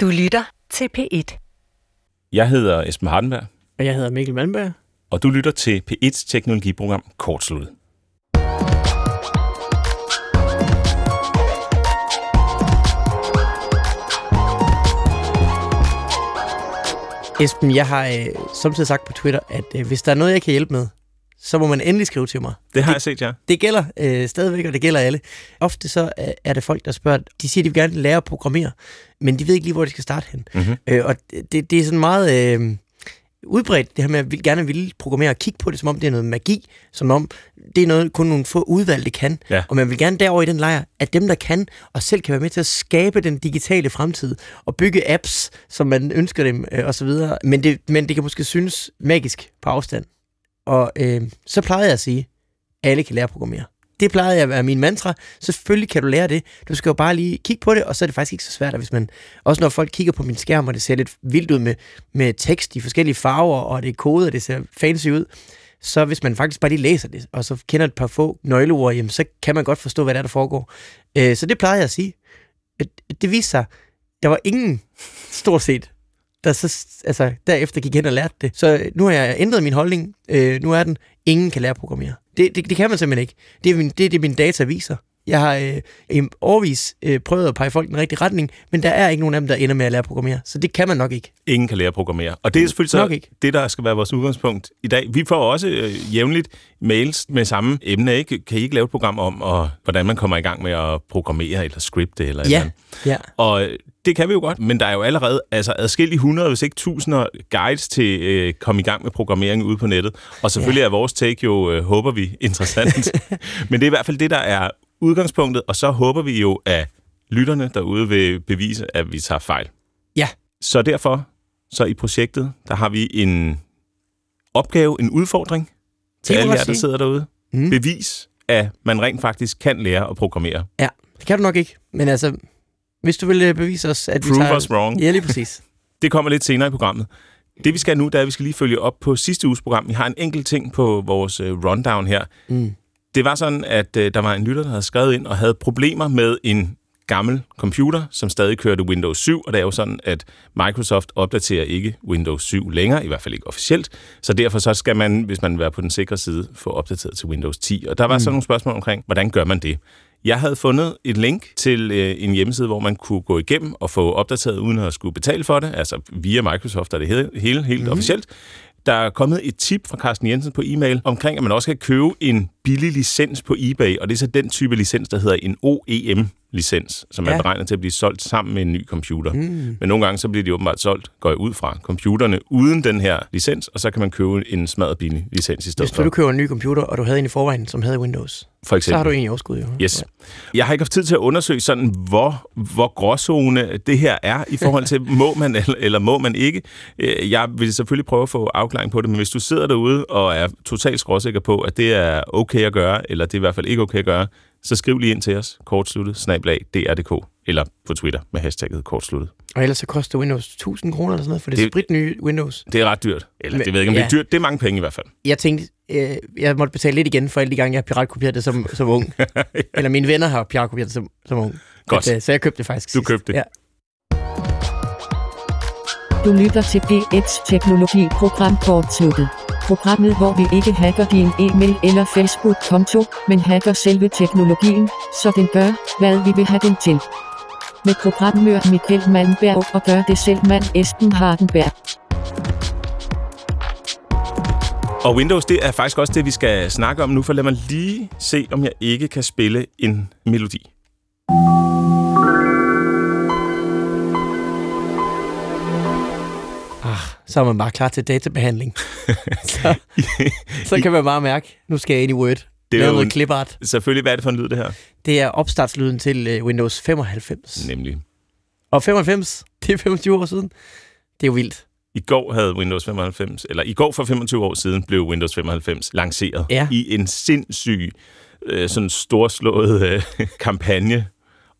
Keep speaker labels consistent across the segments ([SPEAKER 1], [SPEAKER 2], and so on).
[SPEAKER 1] Du lytter til P1.
[SPEAKER 2] Jeg hedder Esben Hardenberg,
[SPEAKER 3] Og jeg hedder Mikkel Malmberg.
[SPEAKER 2] og du lytter til P1's teknologiprogram Kortsluttet.
[SPEAKER 3] Esben, jeg har øh, samtidig sagt på Twitter, at øh, hvis der er noget, jeg kan hjælpe med, så må man endelig skrive til mig.
[SPEAKER 2] Det har jeg set, ja.
[SPEAKER 3] Det gælder øh, stadigvæk, og det gælder alle. Ofte så øh, er det folk, der spørger, de siger, de vil gerne lære at programmere, men de ved ikke lige, hvor de skal starte hen.
[SPEAKER 2] Mhm.
[SPEAKER 3] Øh, og det, det er sådan meget øh, udbredt, det her med at vil, gerne ville programmere og kigge på det, som om det er noget magi, som om det er noget, kun nogle få udvalgte kan.
[SPEAKER 2] Ja.
[SPEAKER 3] Og man vil gerne derover i den lejr, at dem, der kan, og selv kan være med til at skabe den digitale fremtid, og bygge apps, som man ønsker dem, øh, og så videre. Men det, men det kan måske synes magisk på afstand. Og øh, så plejede jeg at sige, alle kan lære at programmere. Det plejede jeg at være min mantra. Selvfølgelig kan du lære det. Du skal jo bare lige kigge på det, og så er det faktisk ikke så svært, hvis man, også når folk kigger på min skærm, og det ser lidt vildt ud med, med tekst i forskellige farver, og det er kode, og det ser fancy ud, så hvis man faktisk bare lige læser det, og så kender et par få nøgleord, jamen, så kan man godt forstå, hvad der, er, der foregår. Øh, så det plejede jeg at sige. Øh, det viste sig, der var ingen, stort set, der så, altså, derefter gik hen og lærte det. Så øh, nu har jeg ændret min holdning. Øh, nu er den, ingen kan lære at programmere. Det, det, det kan man simpelthen ikke. Det er min, det, er det, min data viser. Jeg har øh, i årvis øh, prøvet at pege folk i den rigtige retning, men der er ikke nogen af dem, der ender med at lære at programmere. Så det kan man nok ikke.
[SPEAKER 2] Ingen kan lære at programmere. Og det er selvfølgelig
[SPEAKER 3] Nok
[SPEAKER 2] så
[SPEAKER 3] ikke.
[SPEAKER 2] det, der skal være vores udgangspunkt i dag. Vi får også øh, jævnligt mails med samme emne. Ikke? Kan I ikke lave et program om, og, hvordan man kommer i gang med at programmere eller scripte? Eller eller
[SPEAKER 3] Ja,
[SPEAKER 2] andet?
[SPEAKER 3] ja.
[SPEAKER 2] Og øh, det kan vi jo godt, men der er jo allerede altså, adskillige hundrede, hvis ikke tusinder guides til øh, komme i gang med programmering ude på nettet. Og selvfølgelig ja. er vores take jo, øh, håber vi, interessant. men det er i hvert fald det, der er udgangspunktet, og så håber vi jo, at lytterne derude vil bevise, at vi tager fejl.
[SPEAKER 3] Ja.
[SPEAKER 2] Så derfor, så i projektet, der har vi en opgave, en udfordring til alle jer, der sidder derude.
[SPEAKER 3] Mm.
[SPEAKER 2] Bevis, at man rent faktisk kan lære at programmere.
[SPEAKER 3] Ja, det kan du nok ikke. Men altså, hvis du vil øh, bevise os, at vi
[SPEAKER 2] Prove
[SPEAKER 3] tager...
[SPEAKER 2] us wrong.
[SPEAKER 3] Ja, lige præcis.
[SPEAKER 2] Det kommer lidt senere i programmet. Det vi skal nu, det er, at vi skal lige følge op på sidste uges program. Vi har en enkelt ting på vores øh, rundown her.
[SPEAKER 3] Mm.
[SPEAKER 2] Det var sådan, at øh, der var en lytter, der havde skrevet ind og havde problemer med en gammel computer, som stadig kørte Windows 7, og det er jo sådan, at Microsoft opdaterer ikke Windows 7 længere, i hvert fald ikke officielt, så derfor så skal man, hvis man vil være på den sikre side, få opdateret til Windows 10. Og der var mm. så nogle spørgsmål omkring, hvordan gør man det? Jeg havde fundet et link til øh, en hjemmeside, hvor man kunne gå igennem og få opdateret uden at skulle betale for det, altså via Microsoft er det hele, hele helt mm. officielt. Der er kommet et tip fra Carsten Jensen på e-mail omkring, at man også kan købe en billig licens på eBay, og det er så den type licens, der hedder en OEM-licens, som ja.
[SPEAKER 3] Ja.
[SPEAKER 2] er beregnet til at blive solgt sammen med en ny computer. Mm. Men nogle gange så bliver de åbenbart solgt, går jeg ud fra, computerne uden den her licens, og så kan man købe en smadret billig licens i stedet
[SPEAKER 3] Hvis du køber en ny computer, og du havde en i forvejen, som havde Windows,
[SPEAKER 2] for eksempel.
[SPEAKER 3] så har du en i overskud, jo.
[SPEAKER 2] Yes. Jeg har ikke haft tid til at undersøge sådan, hvor, hvor gråzone det her er i forhold til, må man eller, eller må man ikke. Øh, Jeg vil selvfølgelig prøve at få afklaring på det, men hvis du sidder derude og er totalt skråsikker på, at det er okay at gøre, eller det er i hvert fald ikke okay at gøre, så skriv lige ind til os, kortsluttet, snablag, dr.dk, eller på Twitter med hashtagget kortsluttet.
[SPEAKER 3] Og ellers så koster Windows 1000 kroner eller sådan noget, for det er
[SPEAKER 2] Det-
[SPEAKER 3] sprit nye Windows.
[SPEAKER 2] Det er ret dyrt. Eller
[SPEAKER 3] Men-
[SPEAKER 2] det ved jeg ikke, om det er
[SPEAKER 3] ja.
[SPEAKER 2] dyrt. Det er mange penge i hvert fald.
[SPEAKER 3] Jeg tænkte, øh, jeg måtte betale lidt igen for alle de gange, jeg har piratkopieret det som, som ung. Eller mine venner har piratkopieret det som, som ung.
[SPEAKER 2] Godt.
[SPEAKER 3] At, øh, så jeg købte det faktisk
[SPEAKER 2] Du
[SPEAKER 3] sidst.
[SPEAKER 2] købte det.
[SPEAKER 3] Ja.
[SPEAKER 4] Du lytter til P1's Teknologi-program kortsluttet. Programmet, hvor vi ikke hacker din e-mail eller Facebook-konto, men hacker selve teknologien, så den gør, hvad vi vil have den til. Med programmør Michael Malmberg og gør det selv mand Esben Hardenberg.
[SPEAKER 2] Og Windows, det er faktisk også det, vi skal snakke om nu, for lad mig lige se, om jeg ikke kan spille en melodi.
[SPEAKER 3] Så er man bare klar til databehandling. så, så kan man bare mærke, nu skal jeg ind i Word.
[SPEAKER 2] Det er jo
[SPEAKER 3] noget clipart.
[SPEAKER 2] Selvfølgelig, hvad er det for en lyd, det her?
[SPEAKER 3] Det er opstartslyden til uh, Windows 95.
[SPEAKER 2] Nemlig.
[SPEAKER 3] Og 95, det er 25 år siden. Det er jo vildt.
[SPEAKER 2] I går havde Windows 95, eller i går for 25 år siden, blev Windows 95 lanceret
[SPEAKER 3] Ja.
[SPEAKER 2] i en sindssyg, øh, sådan storslået øh, kampagne.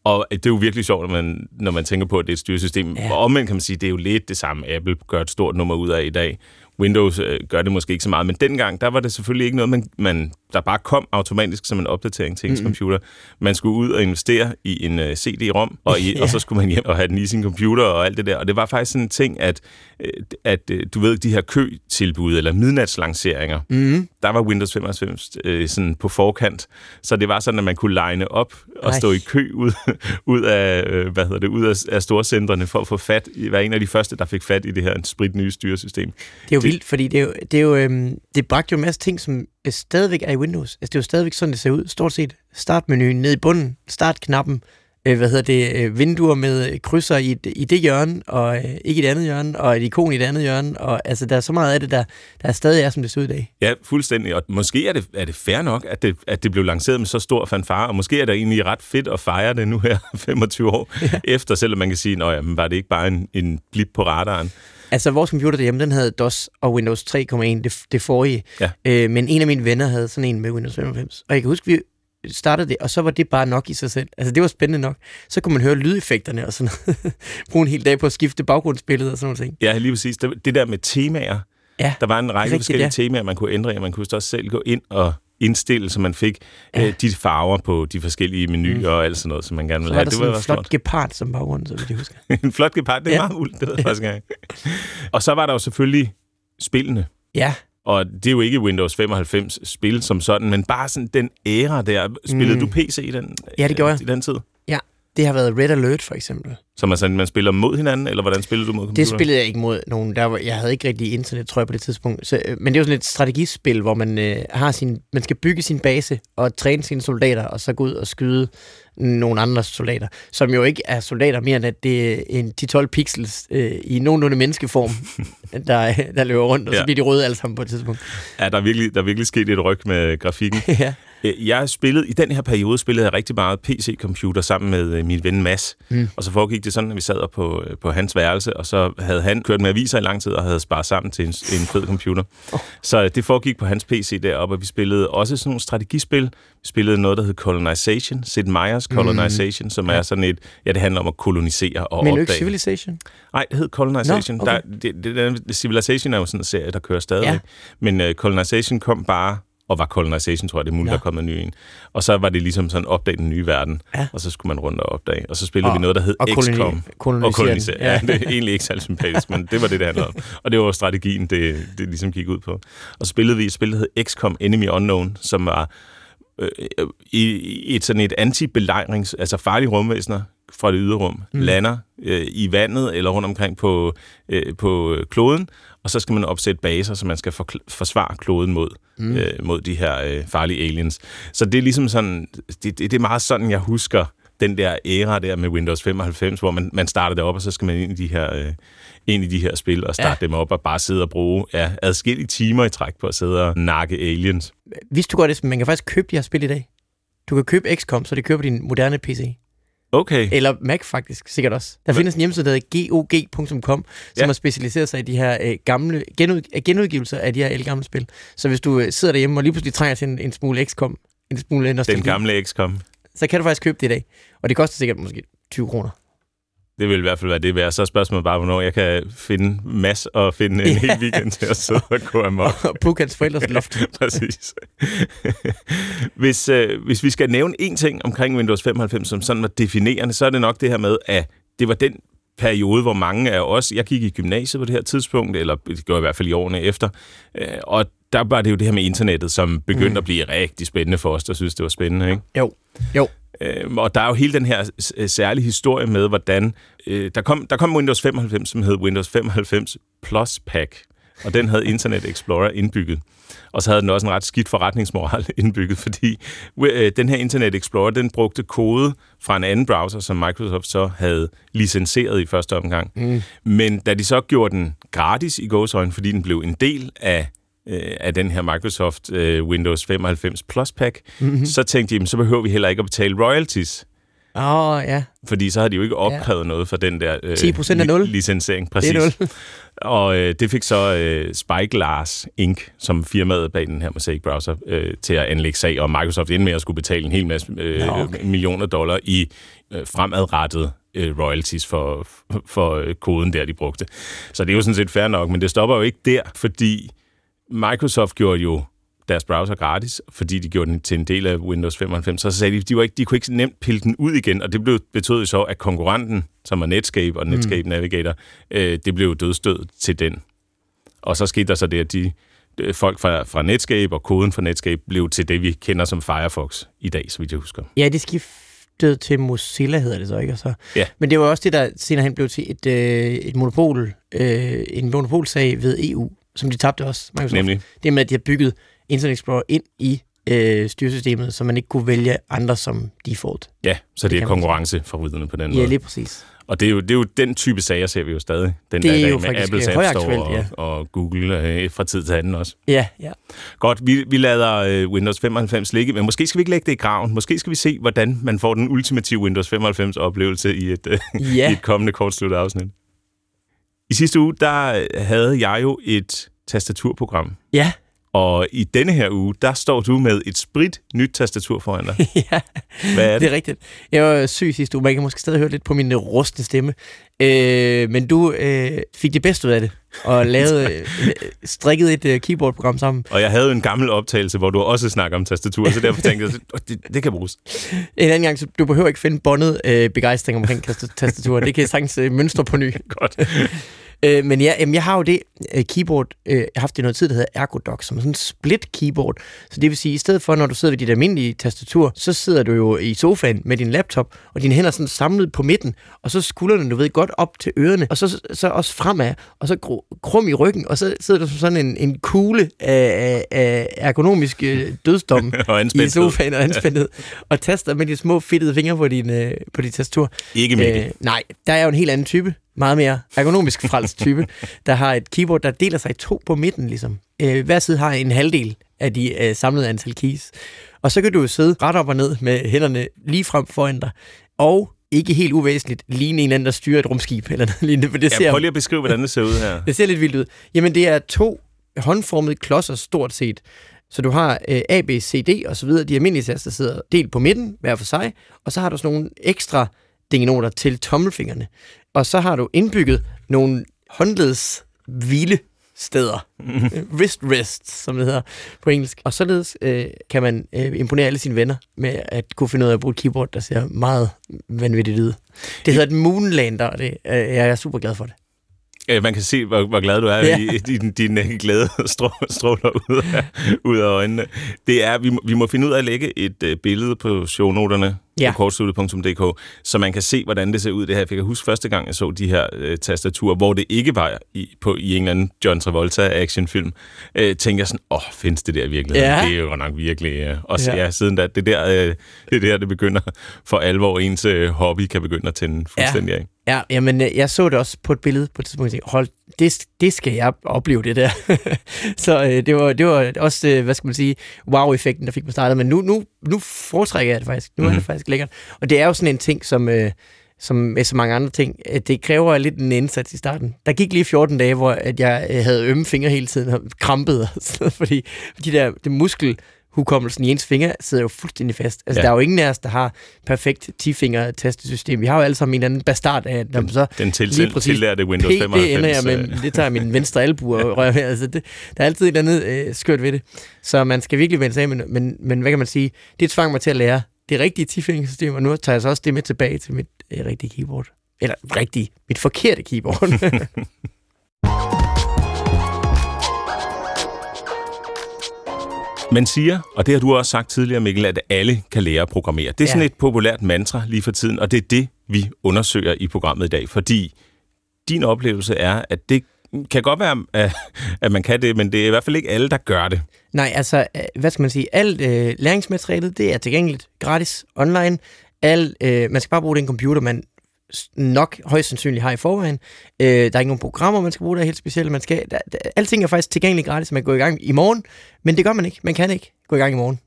[SPEAKER 2] Og det er jo virkelig sjovt, når man, når man tænker på, at det er et styresystem.
[SPEAKER 3] Ja.
[SPEAKER 2] Og omvendt kan man sige, det er jo lidt det samme, Apple gør et stort nummer ud af i dag. Windows øh, gør det måske ikke så meget, men dengang, der var det selvfølgelig ikke noget, man, man der bare kom automatisk som en opdatering til ens mm. computer. Man skulle ud og investere i en uh, CD-ROM, og, i, ja. og så skulle man hjem og have den i sin computer og alt det der. Og det var faktisk sådan en ting, at, øh, at øh, du ved, de her kø-tilbud eller midnatslanceringer, mm. der var Windows 95 øh, sådan på forkant. Så det var sådan, at man kunne line op og Ej. stå i kø ud, ud af, øh, hvad hedder det, ud af, af storcentrene for at få fat i, være en af de første, der fik fat i det her sprit nye styresystem.
[SPEAKER 3] Det er jo det, vildt, fordi det, er jo, det, er jo, øhm, det bragte jo en masse ting, som stadigvæk er i Windows. Altså, det er jo stadigvæk sådan, det ser ud. Stort set startmenuen ned i bunden, startknappen, øh, hvad hedder det, øh, vinduer med krydser i, i det hjørne, og øh, ikke i det andet hjørne, og et ikon i det andet hjørne. Og altså, der er så meget af det, der, der stadig er, som det ser ud i dag.
[SPEAKER 2] Ja, fuldstændig. Og måske er det, er det fair nok, at det, at det blev lanceret med så stor fanfare, og måske er det egentlig ret fedt at fejre det nu her 25 år ja. efter, selvom man kan sige, at var det ikke bare en, en blip på radaren.
[SPEAKER 3] Altså, vores computer derhjemme, den havde DOS og Windows 3.1, det, det forrige. Ja. Øh, men en af mine venner havde sådan en med Windows 95. Og jeg kan huske, vi startede det, og så var det bare nok i sig selv. Altså, det var spændende nok. Så kunne man høre lydeffekterne og sådan noget. Bruge en hel dag på at skifte baggrundsbilledet og sådan noget.
[SPEAKER 2] Ja, lige præcis. Det, det der med temaer. Ja, der var en række rigtigt, forskellige ja. temaer, man kunne ændre, og man kunne også selv gå ind og indstille, så man fik ja. øh, de farver på de forskellige menuer mm. og alt sådan noget, som man gerne ville have.
[SPEAKER 3] det var en flot stort. gepard som baggrund, så vil jeg huske.
[SPEAKER 2] en flot gepard, det er ja. meget muligt, det ved jeg faktisk ikke. Og så var der jo selvfølgelig spillene.
[SPEAKER 3] Ja.
[SPEAKER 2] Og det er jo ikke Windows 95 spil som sådan, men bare sådan den æra der. Spillede mm. du PC i den,
[SPEAKER 3] ja, det gjorde
[SPEAKER 2] jeg. i den tid?
[SPEAKER 3] Det har været Red Alert for eksempel.
[SPEAKER 2] Så man, sådan, man spiller mod hinanden, eller hvordan spiller du mod computer?
[SPEAKER 3] Det spillede jeg ikke mod nogen. Der var, jeg havde ikke rigtig internet, tror jeg, på det tidspunkt. Så, øh, men det er jo sådan et strategispil, hvor man, øh, har sin, man skal bygge sin base og træne sine soldater, og så gå ud og skyde nogle andre soldater, som jo ikke er soldater mere end at det er en 10-12 pixels øh, i nogenlunde menneskeform, der, der løber rundt, og ja. så bliver de røde alle sammen på et tidspunkt.
[SPEAKER 2] Ja, der er virkelig, der er virkelig sket et ryg med grafikken. ja. Øh, jeg spillede, i den her periode spillede jeg rigtig meget PC-computer sammen med øh, min ven Mads. Mm. Og så foregik det sådan, at vi sad på, øh, på hans værelse, og så havde han kørt med aviser i lang tid og havde sparet sammen til en, en fed computer. Oh. Så det foregik på hans PC deroppe, og vi spillede også sådan nogle strategispil. Vi spillede noget, der hed Colonization, Sid Meier's Colonization, mm. som er sådan et, ja, det handler om at kolonisere og
[SPEAKER 3] Men
[SPEAKER 2] opdage.
[SPEAKER 3] Men Civilization?
[SPEAKER 2] Nej, det hed Colonization. No, okay. der, det, det, Civilization er jo sådan en serie, der kører stadig. Ja. Men uh, Colonization kom bare og var Colonization, tror jeg, det er muligt, ja. der kom en ny en. Og så var det ligesom sådan opdage den nye verden, ja. og så skulle man rundt og opdage. Og så spillede og, vi noget, der hed og XCOM.
[SPEAKER 3] Koloni- og kolonisere.
[SPEAKER 2] Ja. ja, det er egentlig ikke særlig sympatisk, men det var det, det handlede om. Og det var strategien, det, det ligesom gik ud på. Og så spillede vi et spil, der hed XCOM Enemy Unknown, som var øh, i, i et sådan et anti-belejrings, altså farlige rumvæsener fra det ydre rum, mm. lander øh, i vandet eller rundt omkring på, øh, på kloden, og så skal man opsætte baser, så man skal for, forsvare kloden mod, mm. øh, mod de her øh, farlige aliens. Så det er ligesom sådan, det, det, det er meget sådan, jeg husker den der æra der med Windows 95, hvor man, man starter det op, og så skal man ind i de her, øh, ind i de her spil og starte ja. dem op og bare sidde og bruge ja, adskillige timer i træk på at sidde og nakke aliens.
[SPEAKER 3] Vidste du godt, at man kan faktisk købe de her spil i dag? Du kan købe XCOM, så det køber din moderne PC.
[SPEAKER 2] Okay.
[SPEAKER 3] Eller Mac faktisk, sikkert også. Der findes en hjemmeside, der hedder gog.com, som ja. har specialiseret sig i de her øh, gamle genud, genudgivelser af de her gamle spil. Så hvis du øh, sidder derhjemme og lige pludselig trænger til en, en smule XCOM, en smule
[SPEAKER 2] Den gamle XCOM.
[SPEAKER 3] Så kan du faktisk købe det i dag. Og det koster sikkert måske 20 kroner.
[SPEAKER 2] Det vil i hvert fald være det værd. Så er spørgsmålet bare, hvornår jeg kan finde mass og finde en ja. hel weekend til at sidde og gå amok.
[SPEAKER 3] og booke hans forældres loft.
[SPEAKER 2] Præcis. hvis, øh, hvis vi skal nævne en ting omkring Windows 95, som sådan var definerende, så er det nok det her med, at det var den periode, hvor mange af os, jeg gik i gymnasiet på det her tidspunkt, eller det gjorde jeg i hvert fald i årene efter, øh, og der var det jo det her med internettet, som begyndte mm. at blive rigtig spændende for os, der synes, det var spændende, ikke?
[SPEAKER 3] Jo, jo.
[SPEAKER 2] Øh, og der er jo hele den her særlige historie med, hvordan... Øh, der, kom, der kom Windows 95, som hed Windows 95 Plus Pack, og den havde Internet Explorer indbygget. Og så havde den også en ret skidt forretningsmoral indbygget, fordi øh, den her Internet Explorer, den brugte kode fra en anden browser, som Microsoft så havde licenseret i første omgang. Mm. Men da de så gjorde den gratis i gåsøjne, fordi den blev en del af øh, af den her Microsoft øh, Windows 95 Plus Pack, mm-hmm. så tænkte de, så behøver vi heller ikke at betale royalties.
[SPEAKER 3] Åh, oh, ja.
[SPEAKER 2] Fordi så har de jo ikke opkrævet ja. noget for den der
[SPEAKER 3] øh, 10 af 0.
[SPEAKER 2] licensering. Præcis. Det er 0. og øh, det fik så øh, Spyglass Inc., som firmaet bag den her Mosaic browser, øh, til at anlægge sag, og Microsoft endte med at skulle betale en hel masse øh, okay. millioner dollar i øh, fremadrettet øh, royalties for, for øh, koden der, de brugte. Så det er jo sådan set fair nok, men det stopper jo ikke der, fordi Microsoft gjorde jo deres browser gratis, fordi de gjorde den til en del af Windows 95. Så sagde de, de, var ikke, de kunne ikke nemt pille den ud igen, og det blev, betød så, at konkurrenten, som var Netscape og Netscape mm. Navigator, øh, det blev dødstød til den. Og så skete der så det, at de folk fra, fra Netscape og koden fra Netscape blev til det, vi kender som Firefox i dag, så vidt jeg husker.
[SPEAKER 3] Ja, det skiftede til Mozilla, hedder det så, ikke? Og så.
[SPEAKER 2] Ja.
[SPEAKER 3] Men det var også det, der senere hen blev til et, øh, et monopol, øh, en monopolsag ved EU, som de tabte også, Microsoft.
[SPEAKER 2] Nemlig.
[SPEAKER 3] Det med, at de har bygget Internet Explorer ind i øh, styresystemet, så man ikke kunne vælge andre som default.
[SPEAKER 2] Ja, så det,
[SPEAKER 3] Det
[SPEAKER 2] er konkurrence for på den
[SPEAKER 3] Ja,
[SPEAKER 2] måde.
[SPEAKER 3] lige præcis.
[SPEAKER 2] Og det er, jo, det er jo den type sager, ser vi jo stadig. Den
[SPEAKER 3] Det er
[SPEAKER 2] dag
[SPEAKER 3] jo
[SPEAKER 2] med
[SPEAKER 3] faktisk,
[SPEAKER 2] Apples
[SPEAKER 3] øh,
[SPEAKER 2] App Store og,
[SPEAKER 3] ja.
[SPEAKER 2] og Google øh, fra tid til anden også.
[SPEAKER 3] Ja, ja.
[SPEAKER 2] Godt, vi, vi lader øh, Windows 95 ligge, men måske skal vi ikke lægge det i graven. Måske skal vi se, hvordan man får den ultimative Windows 95-oplevelse i et, øh,
[SPEAKER 3] Ja.
[SPEAKER 2] i et kommende kortsluttet afsnit. I sidste uge, der havde jeg jo et tastaturprogram.
[SPEAKER 3] Ja,
[SPEAKER 2] Og i denne her uge, der står du med et sprit nyt tastatur foran dig.
[SPEAKER 3] ja.
[SPEAKER 2] Hvad er
[SPEAKER 3] Det
[SPEAKER 2] det?
[SPEAKER 3] er rigtigt. Jeg var syg sidste uge. Man kan måske stadig høre lidt på min øh, rustne stemme. Øh, men du øh, fik det bedste ud af det, og lavede, øh, strikket et øh, keyboardprogram sammen.
[SPEAKER 2] Og jeg havde jo en gammel optagelse, hvor du også snakker om tastatur, så derfor tænkte jeg, "Åh, det, det kan bruges.
[SPEAKER 3] En anden gang, så du behøver ikke finde bondet øh, begejstring omkring tast- tastaturer. Det kan jeg sagtens øh, mønstre på ny.
[SPEAKER 2] Godt.
[SPEAKER 3] Øh, men ja, jamen, jeg har jo det øh, keyboard, øh, jeg har haft det i noget tid, der hedder Ergodox, som er sådan en split keyboard. Så det vil sige, i stedet for, når du sidder ved dit almindelige tastatur, så sidder du jo i sofaen med din laptop, og dine hænder er sådan samlet på midten, og så skuldrene, du ved, godt op til ørerne, og så, så også fremad, og så krum i ryggen, og så sidder du som sådan en, en kugle af, af, ergonomisk øh, dødsdom i sofaen og anspændthed, og taster med de små fedtede fingre på din, øh, på dit tastatur.
[SPEAKER 2] Ikke Mikkel.
[SPEAKER 3] Øh, nej, der er jo en helt anden type. Meget mere ergonomisk frelst type, der har et keyboard, der deler sig i to på midten, ligesom. Øh, hver side har en halvdel af de øh, samlede antal keys. Og så kan du jo sidde ret op og ned med hænderne lige frem foran dig. Og ikke helt uvæsentligt, ligne en eller anden, der styrer et rumskib eller noget lignende, for det
[SPEAKER 2] Ja,
[SPEAKER 3] ser,
[SPEAKER 2] prøv lige at beskrive, hvordan det ser ud her.
[SPEAKER 3] det ser lidt vildt ud. Jamen, det er to håndformede klodser stort set. Så du har øh, A, B, C, D og så videre. De almindelige taster sidder delt på midten, hver for sig. Og så har du sådan nogle ekstra dingenoter til tommelfingrene. Og så har du indbygget nogle håndleds hvile steder. Wrist rest, som det hedder på engelsk. Og således øh, kan man øh, imponere alle sine venner med at kunne finde ud af at bruge et keyboard, der ser meget vanvittigt ud. Det hedder et Moonlander, og det, øh, jeg er super glad for det.
[SPEAKER 2] Øh, Man kan se, hvor, hvor glad du er,
[SPEAKER 3] Ja.
[SPEAKER 2] ja. i, i din, din øh, glæde strå, stråler ud af, ud af øjnene. Det er, vi må, vi må finde ud af at lægge et øh, billede på shownoterne
[SPEAKER 3] Ja.
[SPEAKER 2] på kortsluttet.dk, så man kan se, hvordan det ser ud det her. Jeg kan huske første gang, jeg så de her øh, tastaturer, hvor det ikke var i, på, i en eller anden John Travolta-actionfilm, øh, tænkte jeg sådan, åh, oh, findes det der i virkeligheden?
[SPEAKER 3] Ja.
[SPEAKER 2] Det er jo nok virkelig... Øh, også
[SPEAKER 3] Ja.
[SPEAKER 2] ja. ja, siden da, det er der, øh, det er der, det begynder for alvor, ens øh, hobby kan begynde at tænde fuldstændig af.
[SPEAKER 3] Ja, jamen, øh, jeg så det også på et billede på et tidspunkt, og tænkte, hold, det, det skal jeg opleve, det der. så øh, det, var, det var også, øh, hvad skal man sige, wow-effekten, der fik mig startet. Men nu, nu, nu foretrækker jeg det faktisk. Nu mm-hmm. er det faktisk lækkert. Og det er jo sådan en ting, som, øh, som med så mange andre ting, at det kræver lidt en indsats i starten. Der gik lige 14 dage, hvor at jeg øh, havde ømme fingre hele tiden og krampede, fordi de der det muskel, hukommelsen i ens fingre sidder jo fuldstændig fast. Altså, ja. Der er jo ingen af os, der har perfekt 10-finger-tastesystem. Vi har jo alle sammen en eller anden bastard af, når man så
[SPEAKER 2] Den til,
[SPEAKER 3] Lige præcis.
[SPEAKER 2] tillærte Windows
[SPEAKER 3] P,
[SPEAKER 2] 95.
[SPEAKER 3] det ender jeg med,
[SPEAKER 2] øh,
[SPEAKER 3] det tager min venstre albu og rører med. Altså det, der er altid et eller andet øh, skørt ved det. Så man skal virkelig vende sig af, men, men, men hvad kan man sige? Det tvang mig til at lære det rigtige 10 system og nu tager jeg så også det med tilbage til mit øh, rigtige keyboard. Eller rigtige, mit forkerte keyboard.
[SPEAKER 2] Man siger, og det har du også sagt tidligere, Mikkel, at alle kan lære at programmere. Det er sådan
[SPEAKER 3] Ja.
[SPEAKER 2] et populært mantra lige for tiden, og det er det, vi undersøger i programmet i dag, fordi din oplevelse er, at det kan godt være, at- man kan det, men det er i hvert fald ikke alle, der gør det.
[SPEAKER 3] Nej, altså, hvad skal man sige? Alt øh, læringsmaterialet, det er tilgængeligt gratis online. Al, øh, man skal bare bruge den computer, man nok højst sandsynligt har i forvejen. Øh, der er ikke nogen programmer, man skal bruge, der er helt specielle. Man skal, der, der, alting er faktisk tilgængeligt gratis. Man kan gå i gang i morgen, men det gør man ikke. Man kan ikke gå i gang i morgen.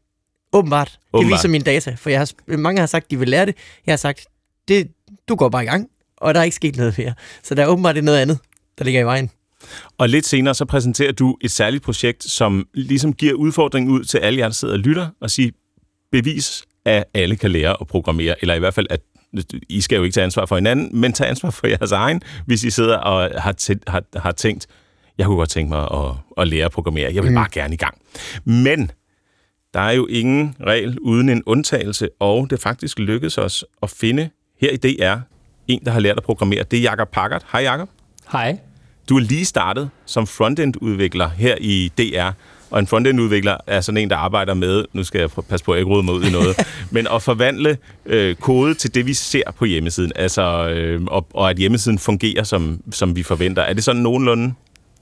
[SPEAKER 3] Åbenbart. Det
[SPEAKER 2] Åbenbart.
[SPEAKER 3] viser mine data, for jeg har, mange har sagt, de vil lære det. Jeg har sagt, det, du går bare i gang, og der er ikke sket noget mere. Så der er åbenbart noget andet, der ligger i vejen.
[SPEAKER 2] Og lidt senere så præsenterer du et særligt projekt, som ligesom giver udfordringen ud til alle jer, der sidder og lytter, og siger, bevis, at alle kan lære at programmere, eller i hvert fald, at I skal jo ikke tage ansvar for hinanden, men tage ansvar for jeres egen, hvis I sidder og har, tæ- har, har tænkt, jeg kunne godt tænke mig at, at lære at programmere. Jeg vil mm. bare gerne i gang. Men der er jo ingen regel uden en undtagelse, og det faktisk lykkedes os at finde her i DR en, der har lært at programmere. Det er Jakob Packard. Hej Jakob.
[SPEAKER 1] Hej.
[SPEAKER 2] Du er lige startet som frontend-udvikler her i DR, og en frontend-udvikler er sådan en, der arbejder med, nu skal jeg passe på, at jeg ikke mig ud i noget, men at forvandle øh, kode til det, vi ser på hjemmesiden, altså, øh, og, og at hjemmesiden fungerer, som, som vi forventer. Er det sådan nogenlunde?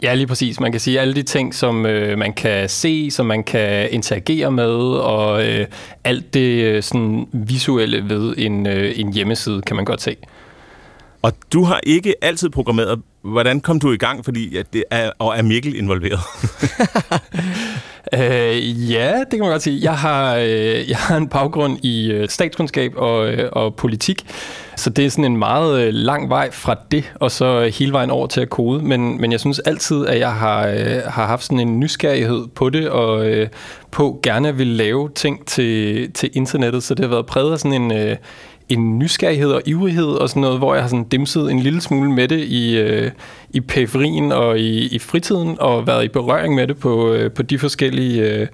[SPEAKER 1] Ja, lige præcis. Man kan sige alle de ting, som øh, man kan se, som man kan interagere med, og øh, alt det øh, sådan visuelle ved en, øh, en hjemmeside, kan man godt se.
[SPEAKER 2] Og du har ikke altid programmeret. Hvordan kom du i gang? Fordi ja, det er, og er Mikkel involveret?
[SPEAKER 1] øh, ja, det kan man godt sige. Jeg har, øh, jeg har en baggrund i øh, statskundskab og, øh, og politik, så det er sådan en meget øh, lang vej fra det, og så hele vejen over til at kode. Men, men jeg synes altid, at jeg har, øh, har haft sådan en nysgerrighed på det, og øh, på gerne vil lave ting til, til internettet, så det har været præget af sådan en... Øh, en nysgerrighed og ivrighed og sådan noget, hvor jeg har sådan dimset en lille smule med det i, øh, i periferien og i, i fritiden, og været i berøring med det på, øh, på de forskellige øh,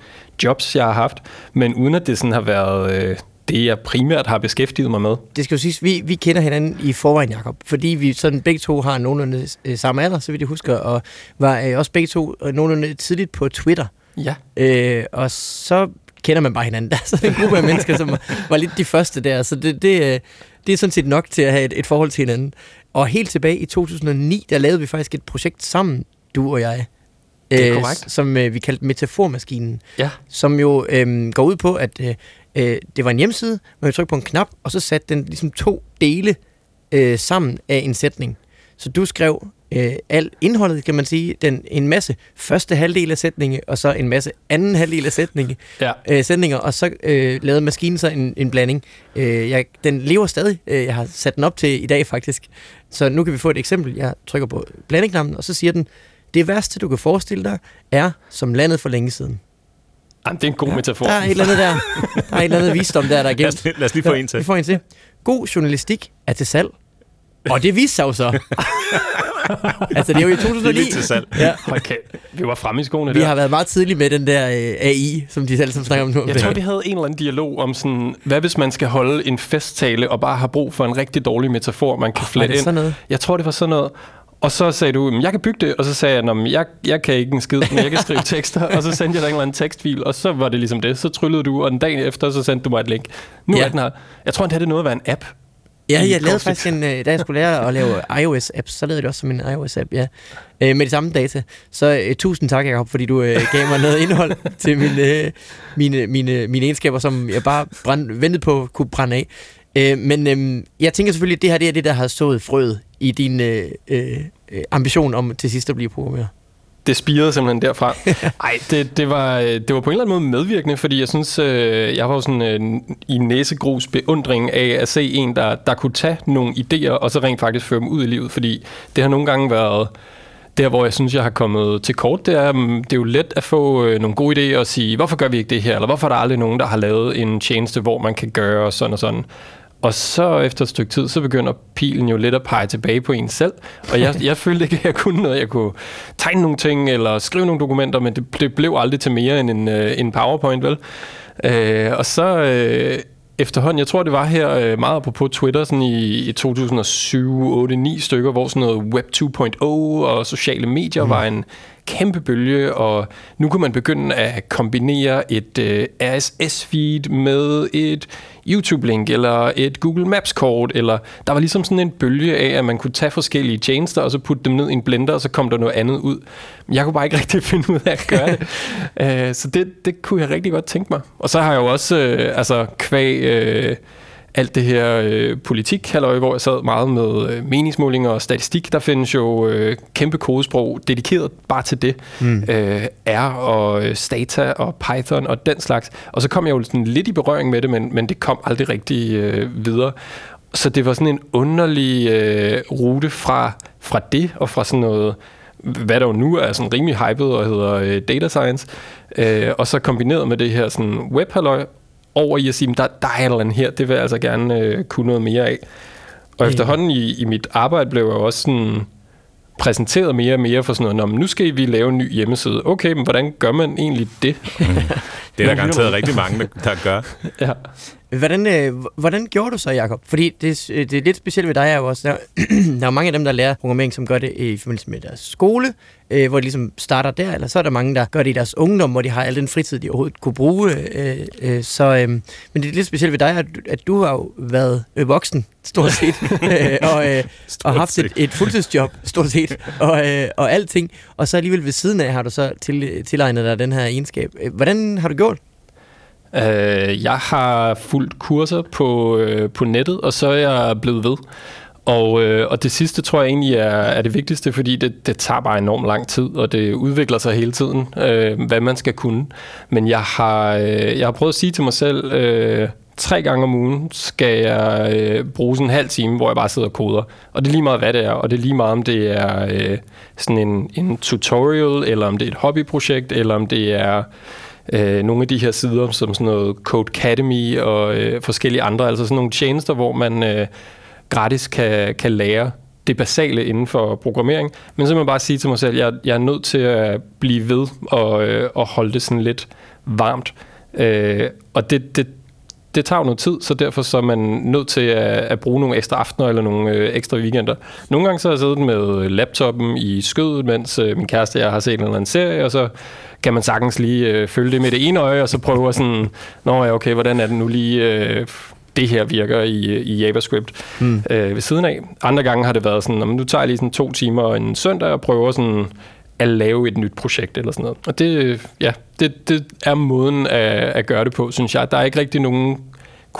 [SPEAKER 1] jobs, jeg har haft, men uden at det sådan har været... Øh, det, jeg primært har beskæftiget mig med.
[SPEAKER 3] Det skal jo siges, vi, vi kender hinanden i forvejen, Jacob, fordi vi sådan begge to har nogenlunde øh, samme alder, så vidt jeg husker, og var øh, også begge to øh, nogenlunde tidligt på Twitter.
[SPEAKER 1] Ja.
[SPEAKER 3] Øh, og så kender man bare hinanden. Der er sådan en gruppe af mennesker, som var lidt de første der, så det, det, øh, det er sådan set nok til at have et, et forhold til hinanden. Og helt tilbage i 2009, der lavede vi faktisk et projekt sammen, du og jeg.
[SPEAKER 1] Det er øh, korrekt.
[SPEAKER 3] Som øh, vi kaldte Metaformaskinen.
[SPEAKER 1] Ja.
[SPEAKER 3] Som jo øh, går ud på, at øh, øh, det var en hjemmeside, man trykke på en knap, og så satte den ligesom to dele øh, sammen af en sætning. Så du skrev øh, alt indholdet, kan man sige, den, en masse første halvdel af sætningen, og så en masse anden halvdel af sætningen,
[SPEAKER 1] ja.
[SPEAKER 3] øh, sætninger, og så øh, lavede maskinen så en, en blanding. Øh, jeg, den lever stadig. Øh, jeg har sat den op til i dag faktisk. Så nu kan vi få et eksempel. Jeg trykker på blandingknappen, og så siger den, det værste, du kan forestille dig, er som landet for længe siden.
[SPEAKER 1] Jamen, det er en god ja, metafor.
[SPEAKER 3] Der er et eller andet der. Der er et eller andet visdom der, der er gemt.
[SPEAKER 2] Lad os, lad os lige få en til.
[SPEAKER 3] Vi får en til. God journalistik er til salg. Og det viste sig jo så. altså, det er jo i 2009.
[SPEAKER 2] Det er til salg.
[SPEAKER 3] Ja.
[SPEAKER 1] Okay, vi var fremme i skoene
[SPEAKER 3] Vi
[SPEAKER 1] der.
[SPEAKER 3] har været meget tidlige med den der øh, AI, som de selv som snakker om nu.
[SPEAKER 1] Jeg tror, de havde en eller anden dialog om sådan, hvad hvis man skal holde en festtale og bare har brug for en rigtig dårlig metafor, man kan oh, flette ind.
[SPEAKER 3] Noget?
[SPEAKER 1] Jeg tror, det var sådan noget. Og så sagde du, jeg kan bygge det, og så sagde jeg, jeg, jeg kan ikke en skid, men jeg kan skrive tekster, og så sendte jeg dig en eller anden tekstfil, og så var det ligesom det. Så tryllede du, og den dag efter, så sendte du mig et link. Nu ja. er den her. Jeg tror, det havde noget at være en app.
[SPEAKER 3] Ja, jeg lavede faktisk en, øh, da jeg skulle lære at lave iOS-apps, så lavede jeg det også som en iOS-app, ja. Øh, med de samme data. Så uh, tusind tak, Jacob, fordi du uh, gav mig noget indhold til mine, uh, mine, mine, mine egenskaber, som jeg bare brænd, ventede på kunne brænde af. Uh, men uh, jeg tænker selvfølgelig, at det her det er det, der har sået frøet i din uh, uh, ambition om til sidst at blive programmeret
[SPEAKER 1] det spirede simpelthen derfra. Ej, det, det, var, det var på en eller anden måde medvirkende, fordi jeg synes, øh, jeg var sådan øh, i næsegrus beundring af at se en, der, der kunne tage nogle idéer, og så rent faktisk føre dem ud i livet, fordi det har nogle gange været der, hvor jeg synes, jeg har kommet til kort, det er, mm, det er jo let at få øh, nogle gode idéer og sige, hvorfor gør vi ikke det her, eller hvorfor er der aldrig nogen, der har lavet en tjeneste, hvor man kan gøre sådan og sådan. Og så efter et stykke tid, så begynder pilen jo lidt at pege tilbage på en selv. Og jeg, jeg følte ikke, at jeg kunne noget. Jeg kunne tegne nogle ting eller skrive nogle dokumenter, men det, det blev aldrig til mere end en, øh, en PowerPoint, vel? Øh, og så øh, efterhånden, jeg tror det var her øh, meget på Twitter, sådan i, i 2007, 8, 9 stykker, hvor sådan noget Web 2.0 og sociale medier mm. var en kæmpe bølge, og nu kan man begynde at kombinere et øh, RSS-feed med et YouTube-link, eller et Google Maps-kort, eller der var ligesom sådan en bølge af, at man kunne tage forskellige tjenester, og så putte dem ned i en blender, og så kom der noget andet ud. Jeg kunne bare ikke rigtig finde ud af at gøre det. uh, så det, det kunne jeg rigtig godt tænke mig. Og så har jeg jo også, uh, altså kvæg... Uh, alt det her øh, politik, halløj, hvor jeg sad meget med øh, meningsmålinger og statistik. Der findes jo øh, kæmpe kodesprog dedikeret bare til det. Mm. Øh, R og øh, Stata og Python og den slags. Og så kom jeg jo sådan lidt i berøring med det, men, men det kom aldrig rigtig øh, videre. Så det var sådan en underlig øh, rute fra, fra det og fra sådan noget hvad der jo nu er sådan rimelig hyped og hedder øh, data science, øh, og så kombineret med det her sådan web over i at sige, der, der er et eller andet her, det vil jeg altså gerne øh, kunne noget mere af. Og efterhånden i, i mit arbejde blev jeg også sådan præsenteret mere og mere for sådan noget, nu skal vi lave en ny hjemmeside. Okay, men hvordan gør man egentlig det?
[SPEAKER 2] Det er der garanteret rigtig mange, der, der gør.
[SPEAKER 1] ja.
[SPEAKER 3] Hvordan, øh, hvordan gjorde du så, Jacob? Fordi det, øh, det er lidt specielt ved dig er jo også. Der, der er mange af dem, der lærer programmering, som gør det i forbindelse med deres skole, øh, hvor de ligesom starter der, eller så er der mange, der gør det i deres ungdom, hvor de har al den fritid, de overhovedet kunne bruge. Øh, øh, så, øh, men det er lidt specielt ved dig, at, at du har jo været øh, voksen, stort set, øh, og, øh, og haft et, et fuldtidsjob, stort set, og, øh, og alting, og så alligevel ved siden af har du så til, tilegnet dig den her egenskab. Øh, Hvordan har du gjort?
[SPEAKER 1] Øh, jeg har fulgt kurser på, øh, på nettet, og så er jeg blevet ved. Og, øh, og det sidste tror jeg egentlig er, er det vigtigste, fordi det, det tager bare enormt lang tid, og det udvikler sig hele tiden, øh, hvad man skal kunne. Men jeg har, øh, jeg har prøvet at sige til mig selv, øh, tre gange om ugen skal jeg øh, bruge sådan en halv time, hvor jeg bare sidder og koder. Og det er lige meget, hvad det er, og det er lige meget, om det er øh, sådan en, en tutorial, eller om det er et hobbyprojekt, eller om det er øh, nogle af de her sider, som sådan noget Code Academy og øh, forskellige andre, altså sådan nogle tjenester, hvor man øh, gratis kan, kan lære det basale inden for programmering, men så man bare sige til mig selv, at jeg, jeg er nødt til at blive ved og, øh, og holde det sådan lidt varmt. Øh, og det, det, det tager jo noget tid, så derfor så er man nødt til at, at bruge nogle ekstra aftener eller nogle øh, ekstra weekender. Nogle gange så har jeg siddet med laptoppen i skødet, mens øh, min kæreste og jeg har set en eller anden serie, og så kan man sagtens lige øh, følge det med det ene øje, og så prøve sådan, nå ja, okay, hvordan er det nu lige... Øh, det her virker i, i JavaScript mm. øh, ved siden af. Andre gange har det været sådan, nu tager jeg lige sådan to timer en søndag og prøver sådan at lave et nyt projekt eller sådan noget. Og det, ja, det, det er måden at, at gøre det på, synes jeg. Der er ikke rigtig nogen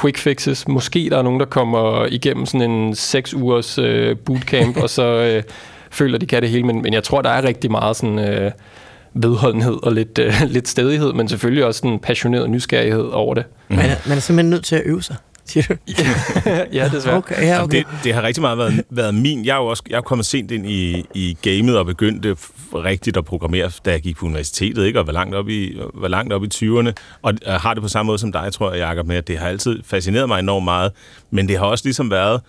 [SPEAKER 1] quick fixes. Måske der er nogen, der kommer igennem sådan en seks ugers øh, bootcamp, og så øh, føler, de kan det hele. Men, men jeg tror, der er rigtig meget sådan... Øh, vedholdenhed og lidt, øh, lidt stedighed, men selvfølgelig også en passioneret nysgerrighed over det.
[SPEAKER 3] Mm. Man, er, man er simpelthen nødt til at øve sig
[SPEAKER 1] ja, desværre.
[SPEAKER 3] Okay, ja, okay.
[SPEAKER 2] Det, det har rigtig meget været, været min. Jeg er jo også jeg er kommet sent ind i, i gamet og begyndte rigtigt at programmere, da jeg gik på universitetet, ikke? og var langt op i, var langt op i 20'erne. Og jeg har det på samme måde som dig, tror jeg, Jacob, med, at det har altid fascineret mig enormt meget. Men det har også ligesom været,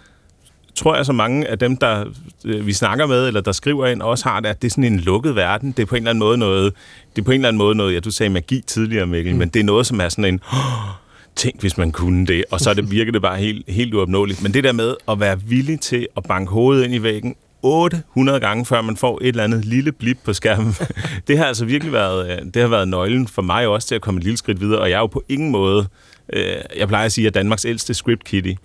[SPEAKER 2] tror jeg, så mange af dem, der øh, vi snakker med, eller der skriver ind, også har det, at det er sådan en lukket verden. Det er på en eller anden måde noget, det er på en eller anden måde noget, ja, du sagde magi tidligere, Mikkel, mm. men det er noget, som er sådan en, oh, tænk hvis man kunne det, og så det, virker det bare helt, helt uopnåeligt. Men det der med at være villig til at banke hovedet ind i væggen 800 gange, før man får et eller andet lille blip på skærmen. det har altså virkelig været, øh, det har været nøglen for mig også til at komme et lille skridt videre, og jeg er jo på ingen måde Øh, jeg plejer at sige, at jeg er Danmarks ældste script kitty. øh,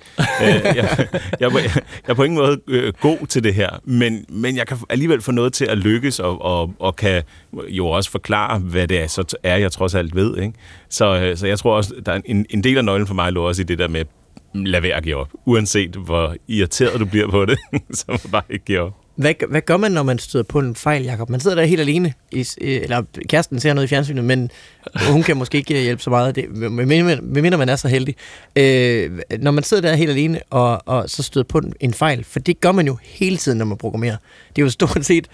[SPEAKER 2] jeg, jeg, jeg, jeg er på ingen måde øh, god til det her, men, men jeg kan alligevel få noget til at lykkes, og, og, og kan jo også forklare, hvad det er, så er jeg trods alt ved. Ikke? Så, øh, så jeg tror også, der er en, en del af nøglen for mig lå også i det der med, lad være at give op. Uanset hvor irriteret du bliver på det, så bare ikke give op.
[SPEAKER 3] Hvad, hvad gør man, når man støder på en fejl, Jacob? Man sidder der helt alene, i, eller kæresten ser noget i fjernsynet, men hun kan måske ikke hjælpe så meget, det, medmindre man er så heldig. Øh, når man sidder der helt alene, og, og så støder på en fejl, for det gør man jo hele tiden, når man programmerer. Det er jo stort set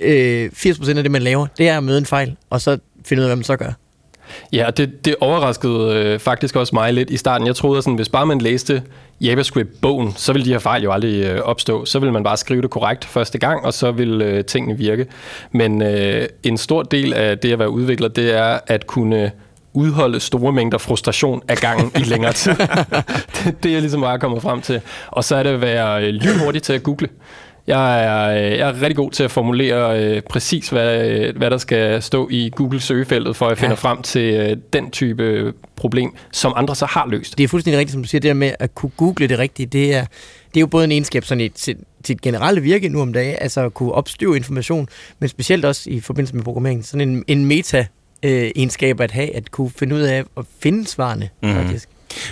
[SPEAKER 3] øh, 80% af det, man laver, det er at møde en fejl, og så finde ud af, hvad man så gør.
[SPEAKER 1] Ja, det, det overraskede øh, faktisk også mig lidt i starten. Jeg troede, at sådan, hvis bare man læste JavaScript-bogen, så ville de her fejl jo aldrig øh, opstå. Så ville man bare skrive det korrekt første gang, og så vil øh, tingene virke. Men øh, en stor del af det at være udvikler, det er at kunne udholde store mængder frustration af gangen i længere tid. det, det er ligesom bare kommet frem til. Og så er det at være øh, lynhurtig til at google. Jeg er, øh, jeg er rigtig god til at formulere øh, præcis, hvad, øh, hvad der skal stå i Google søgefeltet, for at jeg finder frem til øh, den type problem, som andre så har løst.
[SPEAKER 3] Det er fuldstændig rigtigt, som du siger, det der med at kunne google det rigtigt, det er, det er jo både en egenskab sådan i sit, sit generelle virke nu om dagen, altså at kunne opstøve information, men specielt også i forbindelse med programmering, sådan en, en meta øh, egenskab at have, at kunne finde ud af at finde svarene, mm. faktisk.